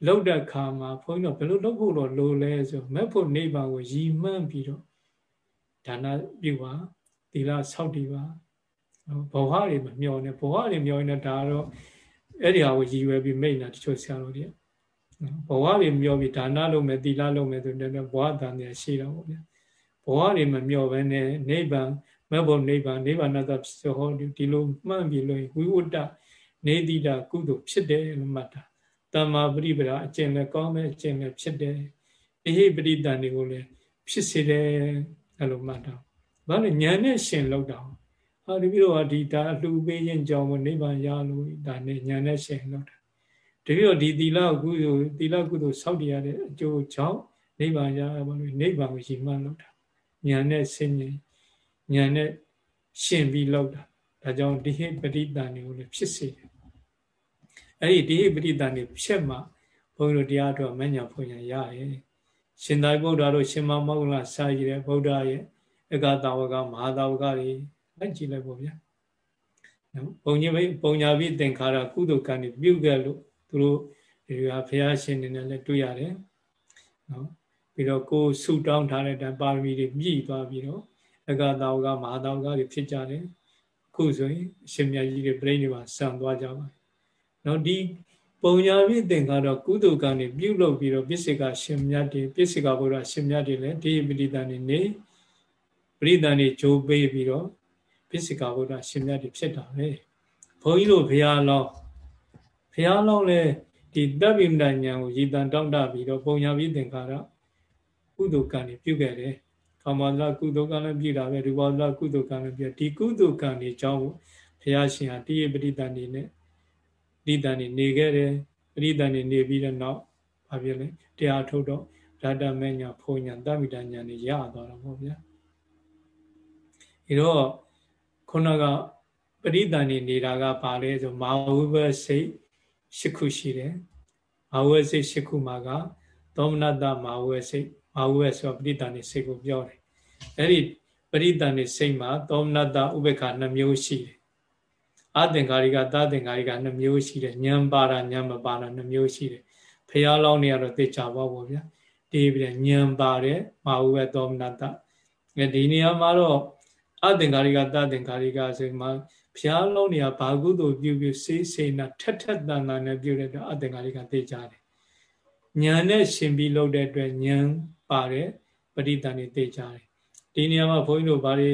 လုပ်တဲ့ခါမှာဘုန်းကြီးတို့ဘယ်လိုလုပ်ဖို့တော့လိုလဲဆိုမက်ဖို့နိဗ္ဗာန်ကိုရည်မှန်းပြီးတော့ဒါနပြုပါသီလဆောက်တည်ပါဘဝတွေမမျောနဲ့ဘဝတွေမျောရင်ဒါတော့အဲ့ဒီဟာကိုရည်ရွယ်ပြီးမိတ်တာတချို့ဆရာတော်တွေဘဝတွေမျောပြီးဒါနလုပ်မယ်သီလလုပ်မယ်ဆိုတော့ဘဝတန်တယ်ရှိတာပေါ့ဗျာ ဘဝတွေမမျောဘဲနဲ့နိဗ္ဗာန်မဘုံနိဗ္ဗာန်နိဗ္ဗာန်တဖြစ်ဟောဒီလိုမှန်ပြီးလို့ဝိဝတ္တနေတိတာကုသိုလ်ဖြစ်တယ်လို့မှတ်တာတမ္မာပရိပဒါအကျင့်လည်းကောင်းမယ်အကျင့်လည်းဖြစ်တယ်အဟိပရိတန်တွေကိုလည်းဖြစ်စေတယ်အဲ့လိုမှတ်တာဘာလဲဉာဏ်နဲ့ရှင်လောက်တာဟာဒီပြီးတော့ဒီဒါအလှပေးခြင်းကြောင့်နိဗ္ဗာန်ရလို့ဒါနဲ့ဉာဏ်နဲ့ရှင်လောက်တာတပြီးတော့ဒီသီလကုသိုလ်သီလကုသိုလ်စောင့်တည်ရတဲ့အကျိုးကြောင့်နိဗ္ဗာန်ရပါလို့နိဗ္ဗာန်ကိုရည်မှန်းလောက်တာ ဉာဏ်နဲ့ဆင်ញဉာဏ်နဲ့ရှင်ပြီးလောက်တာဒါကြောင့်ဒီဟိပရိတန်တွေကိုလည်းဖြစ်စေတယ်အဲ့ဒီဒီဟိပရိတန်တွေဖြစ်မှဘုန်းကြီးတို့တရားတော်မညာဖွညာရတယ်ရှင်သာရိပုတ္တရာတို့ရှင်မမောဂလစာရည်တဲ့ဗုဒ္ဓရဲ့အကတာဝကမဟာတာဝကတွေလိုက်ကြည့်လိုက်ပေါ့ဗျာနော်ဘုံကြီးပုံညာပြီးသင်္ခါရကုသိုလ်ကံတွေပြုခဲ့လို့သူတို့ဒီကဘုရားရှင်နေနဲ့လည်းတွေ့ရတယ်နော် ပြီးတော့ကိုယ်ဆုတောင်းထားတဲ့တန်ပါရမီတွေပြည့်သွားပြီးတော့အကတာဝကမဟာတာဝကတွေဖြစ်ကြတယ်အခုဆိုရင်အရှင်မြတ်ကြီးတွေပြိဋိဘာဆံသွားကြပါနော်ဒီပုံညာပြည့်သင်္ခါရကုသိုလ်ကံတွေပြုလုပ်ပြီးတော့ပစ္စေကရှင်မြတ်တွေပစ္စေကဘုရားရှင်မြတ်တွေလည်းဒီပရိသန်နေနေပရိသန်တွေဂျိုးပေးပြီးတော့ပစ္စေကဘုရားရှင်မြတ်တွေဖြစ်တာပဲဘုန်းကြီးတို့ဘုရားလောင်းဘုရားလောင်းလည်းဒီတပ်ပိမဏဉာဏ်ကိုရည်တန်တောင့်တပြီးတော့ပုံညာပြည့်သင်္ခါရ ကုသိုလ်ကံတွေပြုခဲ့တယ်ကာမဇကုသိုလ်ကံလည်းပြုတာပဲရူပဇကုသိုလ်ကံလည်းပြုဒီကုသိုလ်ကံတွေအကြောင်းကိုဘုရားရှင်ဟာတိယပရိသန်နေနဲ့ပရိသန်နေနေခဲ့တယ်ပရိသန်နေနေပြီးတော့နောက်ဘာဖြစ်လဲတရားထုတ်တော့ဓာတမညာဖုံညာတမိတညာနေရသွားတော့ဗောဗျာဒီတော့ခုနကပရိသန်နေနေတာကဘာလဲဆိုမာဝိဘစိတ်၈ခုရှိတယ်မာဝိဘစိတ်၈ခုမှာကသောမနတမာဝိဘစိတ် မာဝိဘဆိုပရိသန်နေစိတ်ကိုပြောတယ်အဲ့ဒီပရိသန်နေစိတ်မှာသောမနတဥပေက္ခနှမျိုးရှိတယ်အသင်္ကာရိကသသင်္ကာရိက2မျိုးရှိတယ်ဉာဏ်ပါတာဉာဏ်မပါတာ2မျိုးရှိတယ်ဖះလောင်းနေရတော့သိချပါဘောဗျာဒီပြီးဉာဏ်ပါတယ်မာဟုဝေသောမနတဒီနေရာမှာတော့အသင်္ကာရိကသသင်္ကာရိကဆိုမှဖះလောင်းနေရဘာကုသိုလ်ပြုပြုစေးစေနာထက်ထက်တန်တန်နဲ့ပြုတဲ့အတွက်အသင်္ကာရိကသိကြတယ် ဉာဏ်နဲ့ရှင်ပြီးလုပ်တဲ့အတွက်ဉာဏ်ပါတယ်ပရိသန်နေသိကြတယ်ဒီနေရာမှာဘုန်းကြီးတို့ဗာဒီ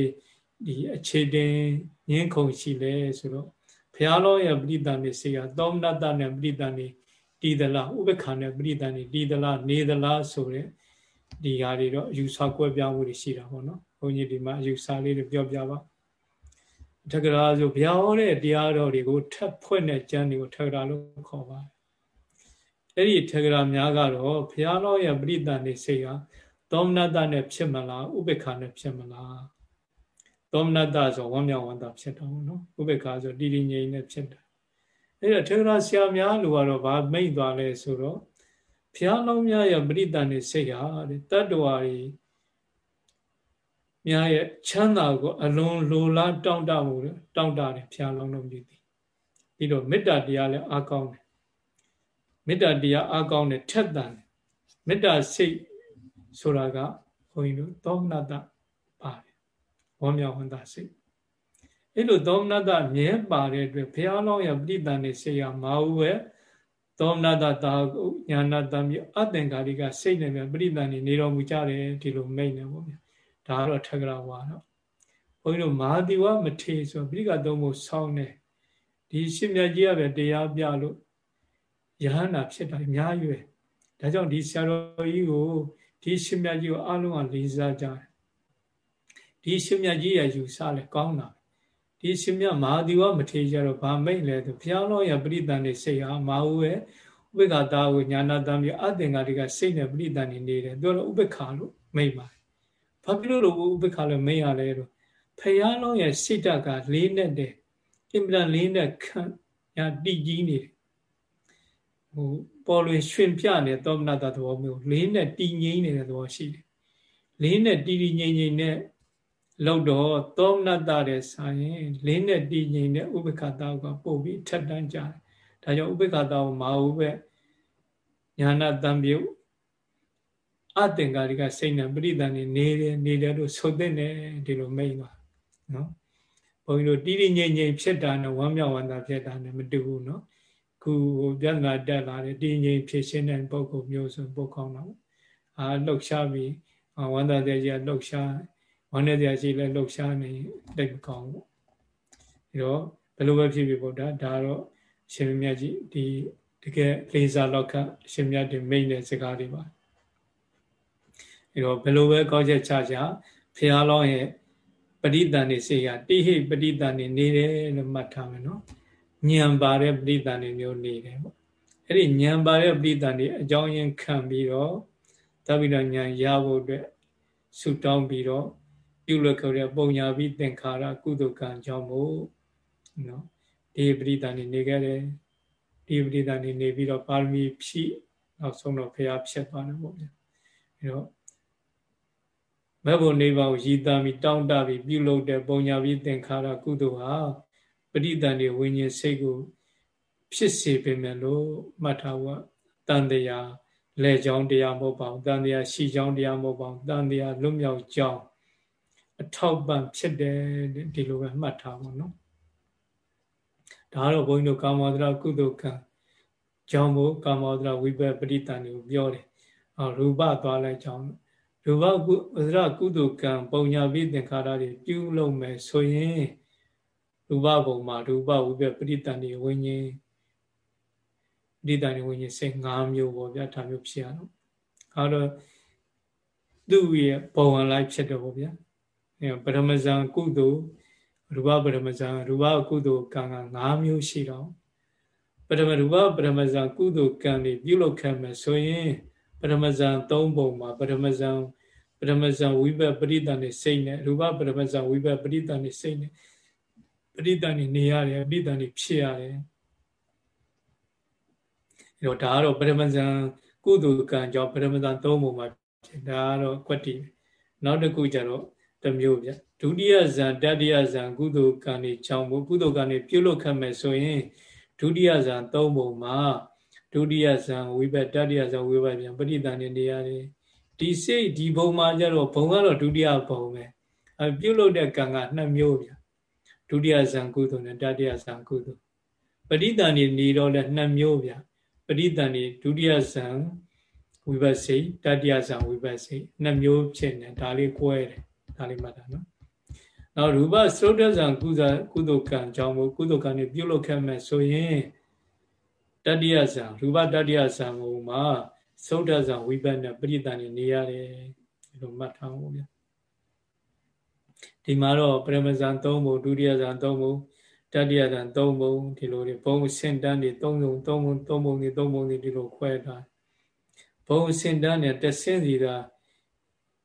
ဒီအခြေတင်ငင်းခုန်ရှိလဲဆိုတော့ဘုရားလောရဲ့ပရိသန်နေစေကသောမနတနဲ့ပရိသန်နေတည်သလားဥပ္ပခါနဲ့ပရိသန်နေတည်သလားနေသလားဆိုတဲ့ဒီဟာတွေတော့အယူဆကွဲပြားမှုတွေရှိတာပေါ့နော်ဘုန်းကြီးဒီမှာအယူဆလေးတွေပြောပြပါထက္ကရာဆိုဘုရားဟောတဲ့တရားတော်တွေကိုထပ်ဖွင့်တဲ့ကျမ်းတွေကိုထက္ကရာလို့ခေါ်ပါတယ် အဲ့ဒီထက္ကရာများကတော့ဘုရားလောရဲ့ပရိသန်နေစေကသောမနတနဲ့ဖြစ်မလားဥပ္ပခါနဲ့ဖြစ်မလားသောမနတဆိုဝမ်းမြောက်ဝမ်းသာဖြစ်တာပေါ့နော်ဥပေက္ခဆိုတည်တည်ငြိမ်နဲ့ဖြစ်တာအဲ့တော့ထေရဆရာများလူကတော့ဗာမိတ်သွားလဲဆိုတော့ဘုရားလုံးများရဲ့ပရိသတ်နေစိတ်ဟာတဲ့တတ္တဝါတွေများရဲ့ချမ်းသာကိုအလွန်လိုလားတောင့်တမှုတောင့်တတယ်ဘုရားလုံးလုံးမြည်သည်ပြီးတော့မေတ္တာတရားလည်းအားကောင်းတယ် မေတ္တာတရားအားကောင်းတယ်ထက်တန်တယ်မေတ္တာစိတ်ဆိုတာကဘုန်းကြီးတို့သောမနတပါတယ်ဝမ်းမြောက်ဝမ်းသာစိတ်အဲ့လိုသောမနတမြဲပါတဲ့အတွက်ဘုရားလောင်းရပဋိသန္ဓေစိတ်ရမဟုတ်ပဲသောမနတတာညာနာတမြအသင်္ကာရိကစိတ်နဲ့ပြပဋိသန္ဓေနေတော်မူကြတယ်ဒီလိုမိတ်နေပေါ့ဗျာဒါကတော့ထက်ကရာဝါတော့ဘုန်းကြီးတို့မဟာတိဝမထေဆိုပြိကသုံးဖို့ဆောင်းနေဒီရှင်မြတ်ကြီးကပဲတရားပြလို့ ယဟန္တာဖြစ်တာအများကြီးပဲဒါကြောင့်ဒီဆရာတော်ကြီးကိုဒီရှင်မြတ်ကြီးကိုအားလုံးကလေးစားကြတယ်ဒီရှင်မြတ်ကြီးရဲ့ယူဆလဲကောင်းတာဒီရှင်မြတ်မဟာဒီဝမထေရတော့ဗာမိတ်လဲသူဘုရားတော်ရဲ့ပရိသန်နေစိတ်ဟာမဟုတ်ရဲ့ဥပေက္ခတာကိုညာနာတံပြီးအသင်္ကာတွေကစိတ်နဲ့ပရိသန်နေနေတယ်သူကတော့ဥပေက္ခလို့မိတ်ပါတယ်ဘာဖြစ်လို့လို့ဥပေက္ခလို့မိတ်ရလဲတော့ဖရာလုံးရဲ့စိတ်ဓာတ်ကလေးနဲ့တဲ့အင်ပလန်လေးနဲ့ခံရတိကြီးနေတယ် ဟိုပေါ်လွင်ရွှင်ပြနေတဲ့သောမနတသဘောမျိုးလေးနဲ့တည်ငြိမ်နေတဲ့သဘောရှိတယ်လေးနဲ့တည်တည်ငြိမ်ငြိမ်နဲ့လောက်တော့သောမနတတဲ့ဆိုင်ရင်လေးနဲ့တည်ငြိမ်တဲ့ဥပ္ပခတာကပို့ပြီးထက်တန်းကြတယ်ဒါကြောင့်ဥပ္ပခတာကိုမဟုတ်ပဲညာနာတံပြုတ်အသင်္ကာရိကစိတ်နဲ့ပရိသန်နေနေတယ်နေတယ်လို့ဆိုတဲ့နဲ့ဒီလိုမိတ်ပါနော်ဘုန်းကြီးတို့တီးတီးငိမ့်ငိမ့်ဖြစ်တာနဲ့ဝမ်းမြောက်ဝမ်းသာဖြစ်တာနဲ့မတူဘူးနော် ခုဟိုပြဿနာတက်လာတယ်တီးငိမ့်ဖြစ်ရှင်းတဲ့ပုဂ္ဂိုလ်မျိုးဆိုပုတ်ကောင်းတော့အာလှုပ်ရှားပြီးဝမ်းသာတဲ့ကြီးလှုပ်ရှားဝမ်းနေတဲ့ကြီးလည်းလှုပ်ရှားနေတိတ်မကောင်းဘူးအဲတော့ဘယ်လိုပဲဖြစ်ဖြစ်ပေါ့ဒါဒါတော့ရှင်မြတ်ကြီးဒီတကယ်လေးစားလောက်ခရှင်မြတ်တွေမိတ်တဲ့စကားတွေပါအဲတော့ဘယ်လိုပဲကောက်ချက်ချချဖះလောင်းရဲ့ပရိသန်နေစေရတိဟိပရိသန်နေနေတယ်လို့မှတ်ထားမယ်နော် ဉာဏ်ပါတဲ့ပရိသန်နေမျိုးနေတယ်ပေါ့အဲ့ဒီဉာဏ်ပါတဲ့ပရိသန်နေအကြောင်းရင်းခံပြီးတော့တပိတော့ဉာဏ်ရဖို့အတွက်ဆုတောင်းပြီးတော့ပြုလုပ်ခဲ့တဲ့ပုံညာပြီးသင်္ခါရကုသကံကြောင့်မို့နော်ဒီပရိသန်နေနေခဲ့တယ်ဒီပရိသန်နေနေပြီးတော့ပါရမီဖြည့်နောက်ဆုံးတော့ဖရာဖြစ်သွားတယ်ပေါ့ဗျာအဲ့တော့မဘုံနေပါကိုရည်သားပြီးတောင်းတပြီးပြုလုပ်တဲ့ပုံညာပြီးသင်္ခါရကုသိုလ်ဟာ ပရိသန်တွေဝိညာဉ်စိတ်ကို ဖြစ်စေပေမဲ့လို့မှတ်ထားဖို့တန်တရားလဲကြောင်းတရားမဟုတ်ပါဘူးတန်တရားရှိကြောင်းတရားမဟုတ်ပါဘူးတန်တရားလွတ်မြောက်ကြောင်းအထောက်ပံ့ဖြစ်တယ်ဒီလိုပဲမှတ်ထားပါနော်ဒါကတော့ဘုန်းကြီးတို့ကာမောဒရာကုသိုလ်ကံကြောင်းဖို့ကာမောဒရာဝိပပရိတန်တွေကိုပြောတယ်အော်ရူပသွားလိုက်ကြောင်းရူပကုဝဇရကုသိုလ်ကံပုံညာပိသင်္ခါရတွေပြုလုပ်မယ်ဆိုရင် ရူပဘုံမှာရူပဝိပပရိတန်တွေဝိညာဉ်ပရိတန်တွေဝိညာဉ်စိတ်၅မျိုးပေါ့ဗျာဒါမျိုးဖြစ်ရတော့အဲတော့သူ့ရဲ့ဘဝလိုက်ဖြစ်တော့ဗျာပရမဇန်ကုသိုလ်ရူပပရမဇန်ရူပကုသိုလ်ကံက၅မျိုးရှိတော့ပရမရူပပရမဇန်ကုသိုလ်ကံတွေပြုလုပ်ခဲ့မယ်ဆိုရင်ပရမဇန်၃ပုံမှာပရမဇန်ပရမဇန်ဝိဘပရိတန်နေစိတ်နဲ့ရူပပရမဇန်ဝိဘပရိတန်နေစိတ်နဲ့ ပရိတန်နေနေရတယ်ပရိတန်နေဖြစ်ရတယ်အဲတော့ဒါကတော့ပရမဇန်ကုသိုလ်ကံကြောင့်ပရမဇန်၃ပုံမှာဖြစ်ဒါကတော့ကွက်တီနောက်တစ်ခုကျတော့တမျိုးဗျဒုတိယဇန်တတိယဇန်ကုသိုလ်ကံတွေကြောင့်ဘုကုသိုလ်ကံတွေပြုလုပ်ခဲ့မယ်ဆိုရင်ဒုတိယဇန်သုံးပုံမှာဒုတိယဇန်ဝိဘတ်တတိယဇန်ဝိဘတ်ပြန်ပရိသန်နေနေရတယ်ဒီစိတ်ဒီဘုံမှာကျတော့ဘုံကတော့ဒုတိယဘုံပဲအပြုလုပ်တဲ့ကံကနှစ်မျိုးဗျဒု တိယဇန်ကုသိုလ်နဲ့တတိယဇန်ကုသိုလ်ပရိသန်နေနေတော့လည်းနှစ်မျိုးဗျပရိသန်နေဒုတိယဇန်ဝိဘတ်စိတ်တတိယဇန်ဝိဘတ်စိတ်နှစ်မျိုးဖြစ်နေဒါလေး꿰တယ်ဒါလေးမှတ်တာနော်နောက်ရူပသုဒ္ဓဇံကုသကုသကံကြောင့်မို့ကုသကံနေပြုလုပ်ခဲ့မယ်ဆိုရင်တတိယဇံရူပတတိယဇံဘုံမှာသုဒ္ဓဇံဝိပဿနာပရိသန်နေနေရတယ်ဒီလိုမှတ်ထားဖို့ဗျာ ဒီမှာတော့ပရမဇံ၃ဘုံဒုတိယဇံ၃ဘုံတတိယဇံ၃ဘုံဒီလိုတွေဘုံစင်တန်းတွေ၃ဘုံ၃ဘုံ၃ဘုံတွေ၃ဘုံတွေဒီလိုခွဲထားဘုံစင်တန်းနဲ့တဆင်းစီတာ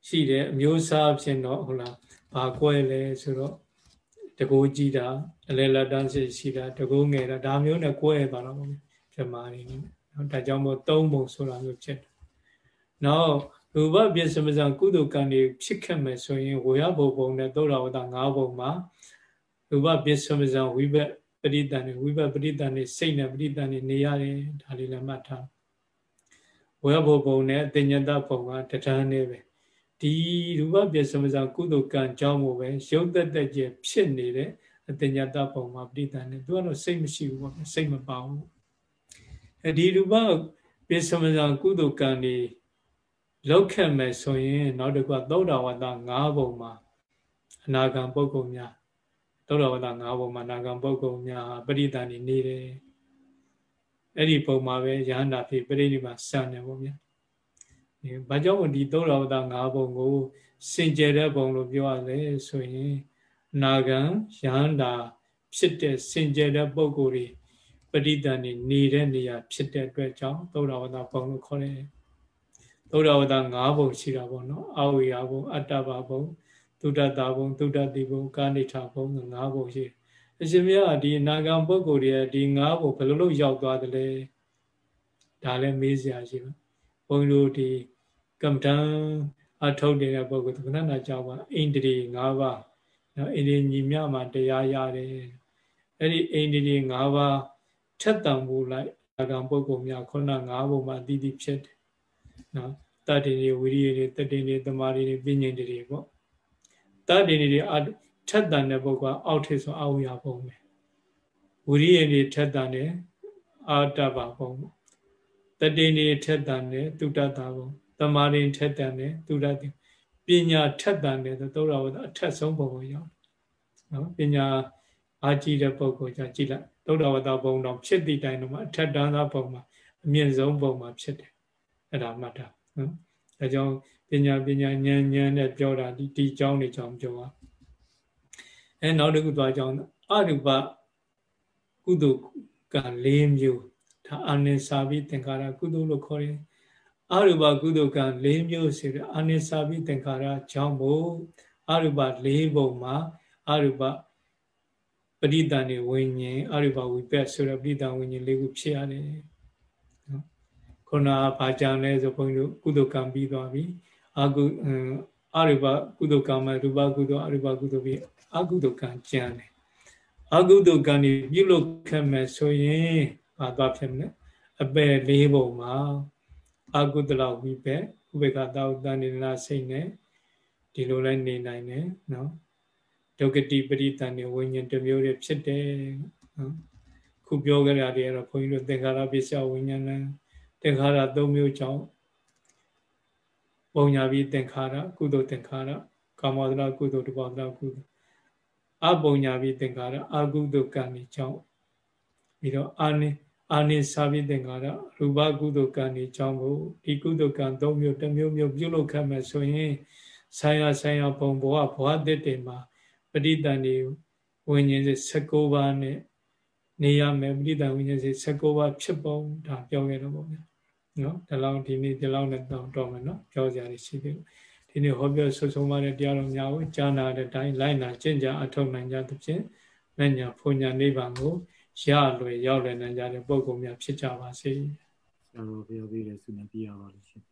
ရှိတယ်အမျိုးအစားဖြစ်တော့ဟုတ်လားဘာကွဲလဲဆိုတော့တကိုးကြီးတာအလဲလက်တန်းစစ်ရှိတာတကိုးငယ်တာဒါမျိုးနဲ့ကွဲသွားတော့ပေါ့ပြမာနေနေနော်ဒါကြောင့်မို့သုံးပုံဆိုတာမျိုးဖြစ်တယ်နောက် ရူပပြစ္ဆမဇံကုသိုလ်ကံတွေဖြစ်ခဲ့မယ်ဆိုရင်ဝေယဘုံဘုံနဲ့သောတာဝတ္တ၅ဘုံမှာရူပပြစ္ဆမဇံဝိဘက်ပရိတန်တွေဝိဘက်ပရိတန်တွေစိတ်နဲ့ပရိတန်တွေနေရတယ်ဒါလေးလည်းမှတ်ထားဝေယဘုံဘုံနဲ့အတညတဘုံကတဏှာနဲ့ပဲဒီရူပပြစမစကုသိုလ်ကံကြောင့်မို့ပဲရုပ်သက်သက်ကျဖြစ်နေတဲ့အတညာတပုံမှာပြိတ္တနဲ့သူကတော့စိတ်မရှိဘူးပေါ့စိတ်မပါဘူးအဲဒီရူပပြစမစကုသိုလ်ကံနေ လောက်ခက်မယ်ဆိုရင်နောက်တစ်ခုကသောတာဝတ္တ၅ဘုံမှာအနာဂံပုဂ္ဂိုလ်များသောတာဝတ္တ၅ဘုံမှာအနာဂံပုဂ္ဂိုလ်များပရိသန်နေနေတယ်အဲ့ဒီပုံမှာပဲယဟန္တာဖြစ်ပြိဋိဘာစံတယ်ပေါ့ဗျာဒီဘာကြောင့်ဒီသုဒ္ဓဝတ္တ၅ဘုံကို စင်ကြယ်တဲ့ဘုံလို့ပြောရလဲဆိုရင်နာဂံယဟန္တာဖြစ်တဲ့စင်ကြယ်တဲ့ပုံကိုယ်တွေပဋိသန္ဓေနေတဲ့နေရာဖြစ်တဲ့အတွက်ကြောင့်သုဒ္ဓဝတ္တဘုံလို့ခေါ်တယ် သုဒ္ဓဝတ္တ၅ဘုံရှိတာပေါ့နော်အဝိယဘုံအတ္တဘဘုံသုဒ္ဓတာဘုံသုဒ္ဓတိဘုံကာဏိထာဘုံ၅ဘုံရှိတယ်အရှင်မြတ်ဒီနာဂံပုဂ္ဂိုလ်တွေဒီ၅ဘုံဘယ်လိုလုပ်ရောက်သွားတယ်လဲဒါလည်းမေးစရာရှိပါဘုန်းကြီးတို့ဒီကမ္မဋ္ဌာန်းအထုတ်နေတဲ့ပုဂ္ဂိုလ်ကဏ္ဍကြောင့်ပါအိန္ဒြေ၅ပါးနော်အိန္ဒြေညီမြမှာတရားရတယ်အဲ့ဒီအိန္ဒြေ၅ပါးထက်တန်ဖို့လိုက်နာဂံပုဂ္ဂိုလ်များခုန၅ဘုံမှာအတိအတိဖြစ်တယ် နော်တတ္တိတွေဝိရိယတွေတတ္တိတွေတမာတွေပညာတွေပေါ့တတ္တိတွေထက်တန်တဲ့ပုဂ္ဂိုလ်အောက်ထိပ်ဆိုအဝိယဘုံပဲဝိရိယတွေထက်တန်တဲ့အာတဘဘုံတတိနေထက်တန်တဲ့တုတ္တတာဘုံတမာရီထက်တန်တဲ့တုတ္တတိပညာထက်တန်တဲ့သုဒ္ဓဝတ္တအထက်ဆုံးဘုံကိုရောက်နော်ပညာအာကြည့်တဲ့ပုဂ္ဂိုလ်じゃကြည့်လိုက်သုဒ္ဓဝတ္တဘုံတော့ဖြစ်သည့်တိုင်တော့အထက်တန်းသောဘုံမှာအမြင့်ဆုံးဘုံမှာဖြစ်တယ် အဲ့ဒါမှတ်တာနော်ဒါကြောင့်ပညာပညာဉာဏ်ဉာဏ်နဲ့ပြောတာဒီဒီကြောင်းနေကြောင်းပြောတာအဲနောက်တစ်ခုသွားကြောင်းအရူပကုသိုလ်က၄မျိုးဒါအာနိစာပိသင်္ခါရကုသိုလ်လို့ခေါ်တယ်အရူပကုသိုလ်က၄မျိုးဆိုတဲ့အာနိစာပိသင်္ခါရကြောင့်မို့အရူပ၄ပုံမှာအရူပပရိသန်နေဝိညာဉ်အရူပဝိပက်ဆိုတဲ့ပရိသန်ဝိညာဉ်၄ခုဖြစ်ရတယ်နော် ခုနကဘာကြံလဲဆိုဘုန်းကြီးတို့ကုသိုလ်ကံပြီးသွားပြီအကုအရူပကုသိုလ်ကံမှာရူပကုသိုလ်အရူပကုသိုလ်ပြီးအကုသိုလ်ကံကြံတယ်အကုသိုလ်ကံนี่ပြုလုပ်ခဲ့မယ်ဆိုရင်ဘာသွားဖြစ်မလဲအပယ်လေးပုံမှာအကုသလဝိပက်ဥပေက္ခတောတန်နေနာစိတ်နဲ့ဒီလိုလဲနေနိုင်တယ်နော်ဒုက္ကတိပရိတန်နေဝိညာဉ်တစ်မျိုးတွေဖြစ်တယ်နော်ခုပြောကြတာတွေကတော့ခွန်ကြီးတို့သင်္ခါရပစ္စယဝိညာဏ သင်္ခါရ၃မျိုးကြောင့်ပုံညာပြီးသင်္ခါရကုသိုလ်သင်္ခါရကာမောဒနာကုသိုလ်တဘောဒနာကုသိုလ်အပုံညာပြီးသင်္ခါရအကုသိုလ်ကံတွေကြောင့်ပြီးတော့အာနိအာနိစာပြီးသင်္ခါရရူပကုသိုလ်ကံတွေကြောင့်ကိုဒီကုသိုလ်ကံ၃မျိုးတစ်မျိုးမျိုးပြုလုပ်ခဲ့မယ်ဆိုရင်ဆိုင်ရဆိုင်ရဘုံဘဝဘဝတည်တည်မှာပဋိသန္ဓေဝိညာဉ်စိ16ပါးနဲ့နေရမယ်ပဋိသန္ဓေဝိညာဉ်စိ16ပါးဖြစ်ပုံဒါပြောခဲ့တော့ပေါ့ဗျာ နော်ဒီလောက်ဒီနေ့ဒီလောက်နဲ့တော့တော့မယ်နော်ပြောကြရရှိသေးတယ်ဒီနေ့ဟောပြောဆွဆုံးပါတဲ့တရားတော်များကိုကြားနာတဲ့အတိုင်းလိုက်နာကျင့်ကြအထောက်နိုင်ကြသဖြင့်မညာဖွညာနိဗ္ဗာန်ကိုရလွယ်ရောက်လွယ်နိုင်ကြတဲ့ပုဂ္ဂိုလ်များဖြစ်ကြပါစေ။ဆရာတော်ဘုရားပြည့်တဲ့ဆုနဲ့ပြရပါလိမ့်ရှင်။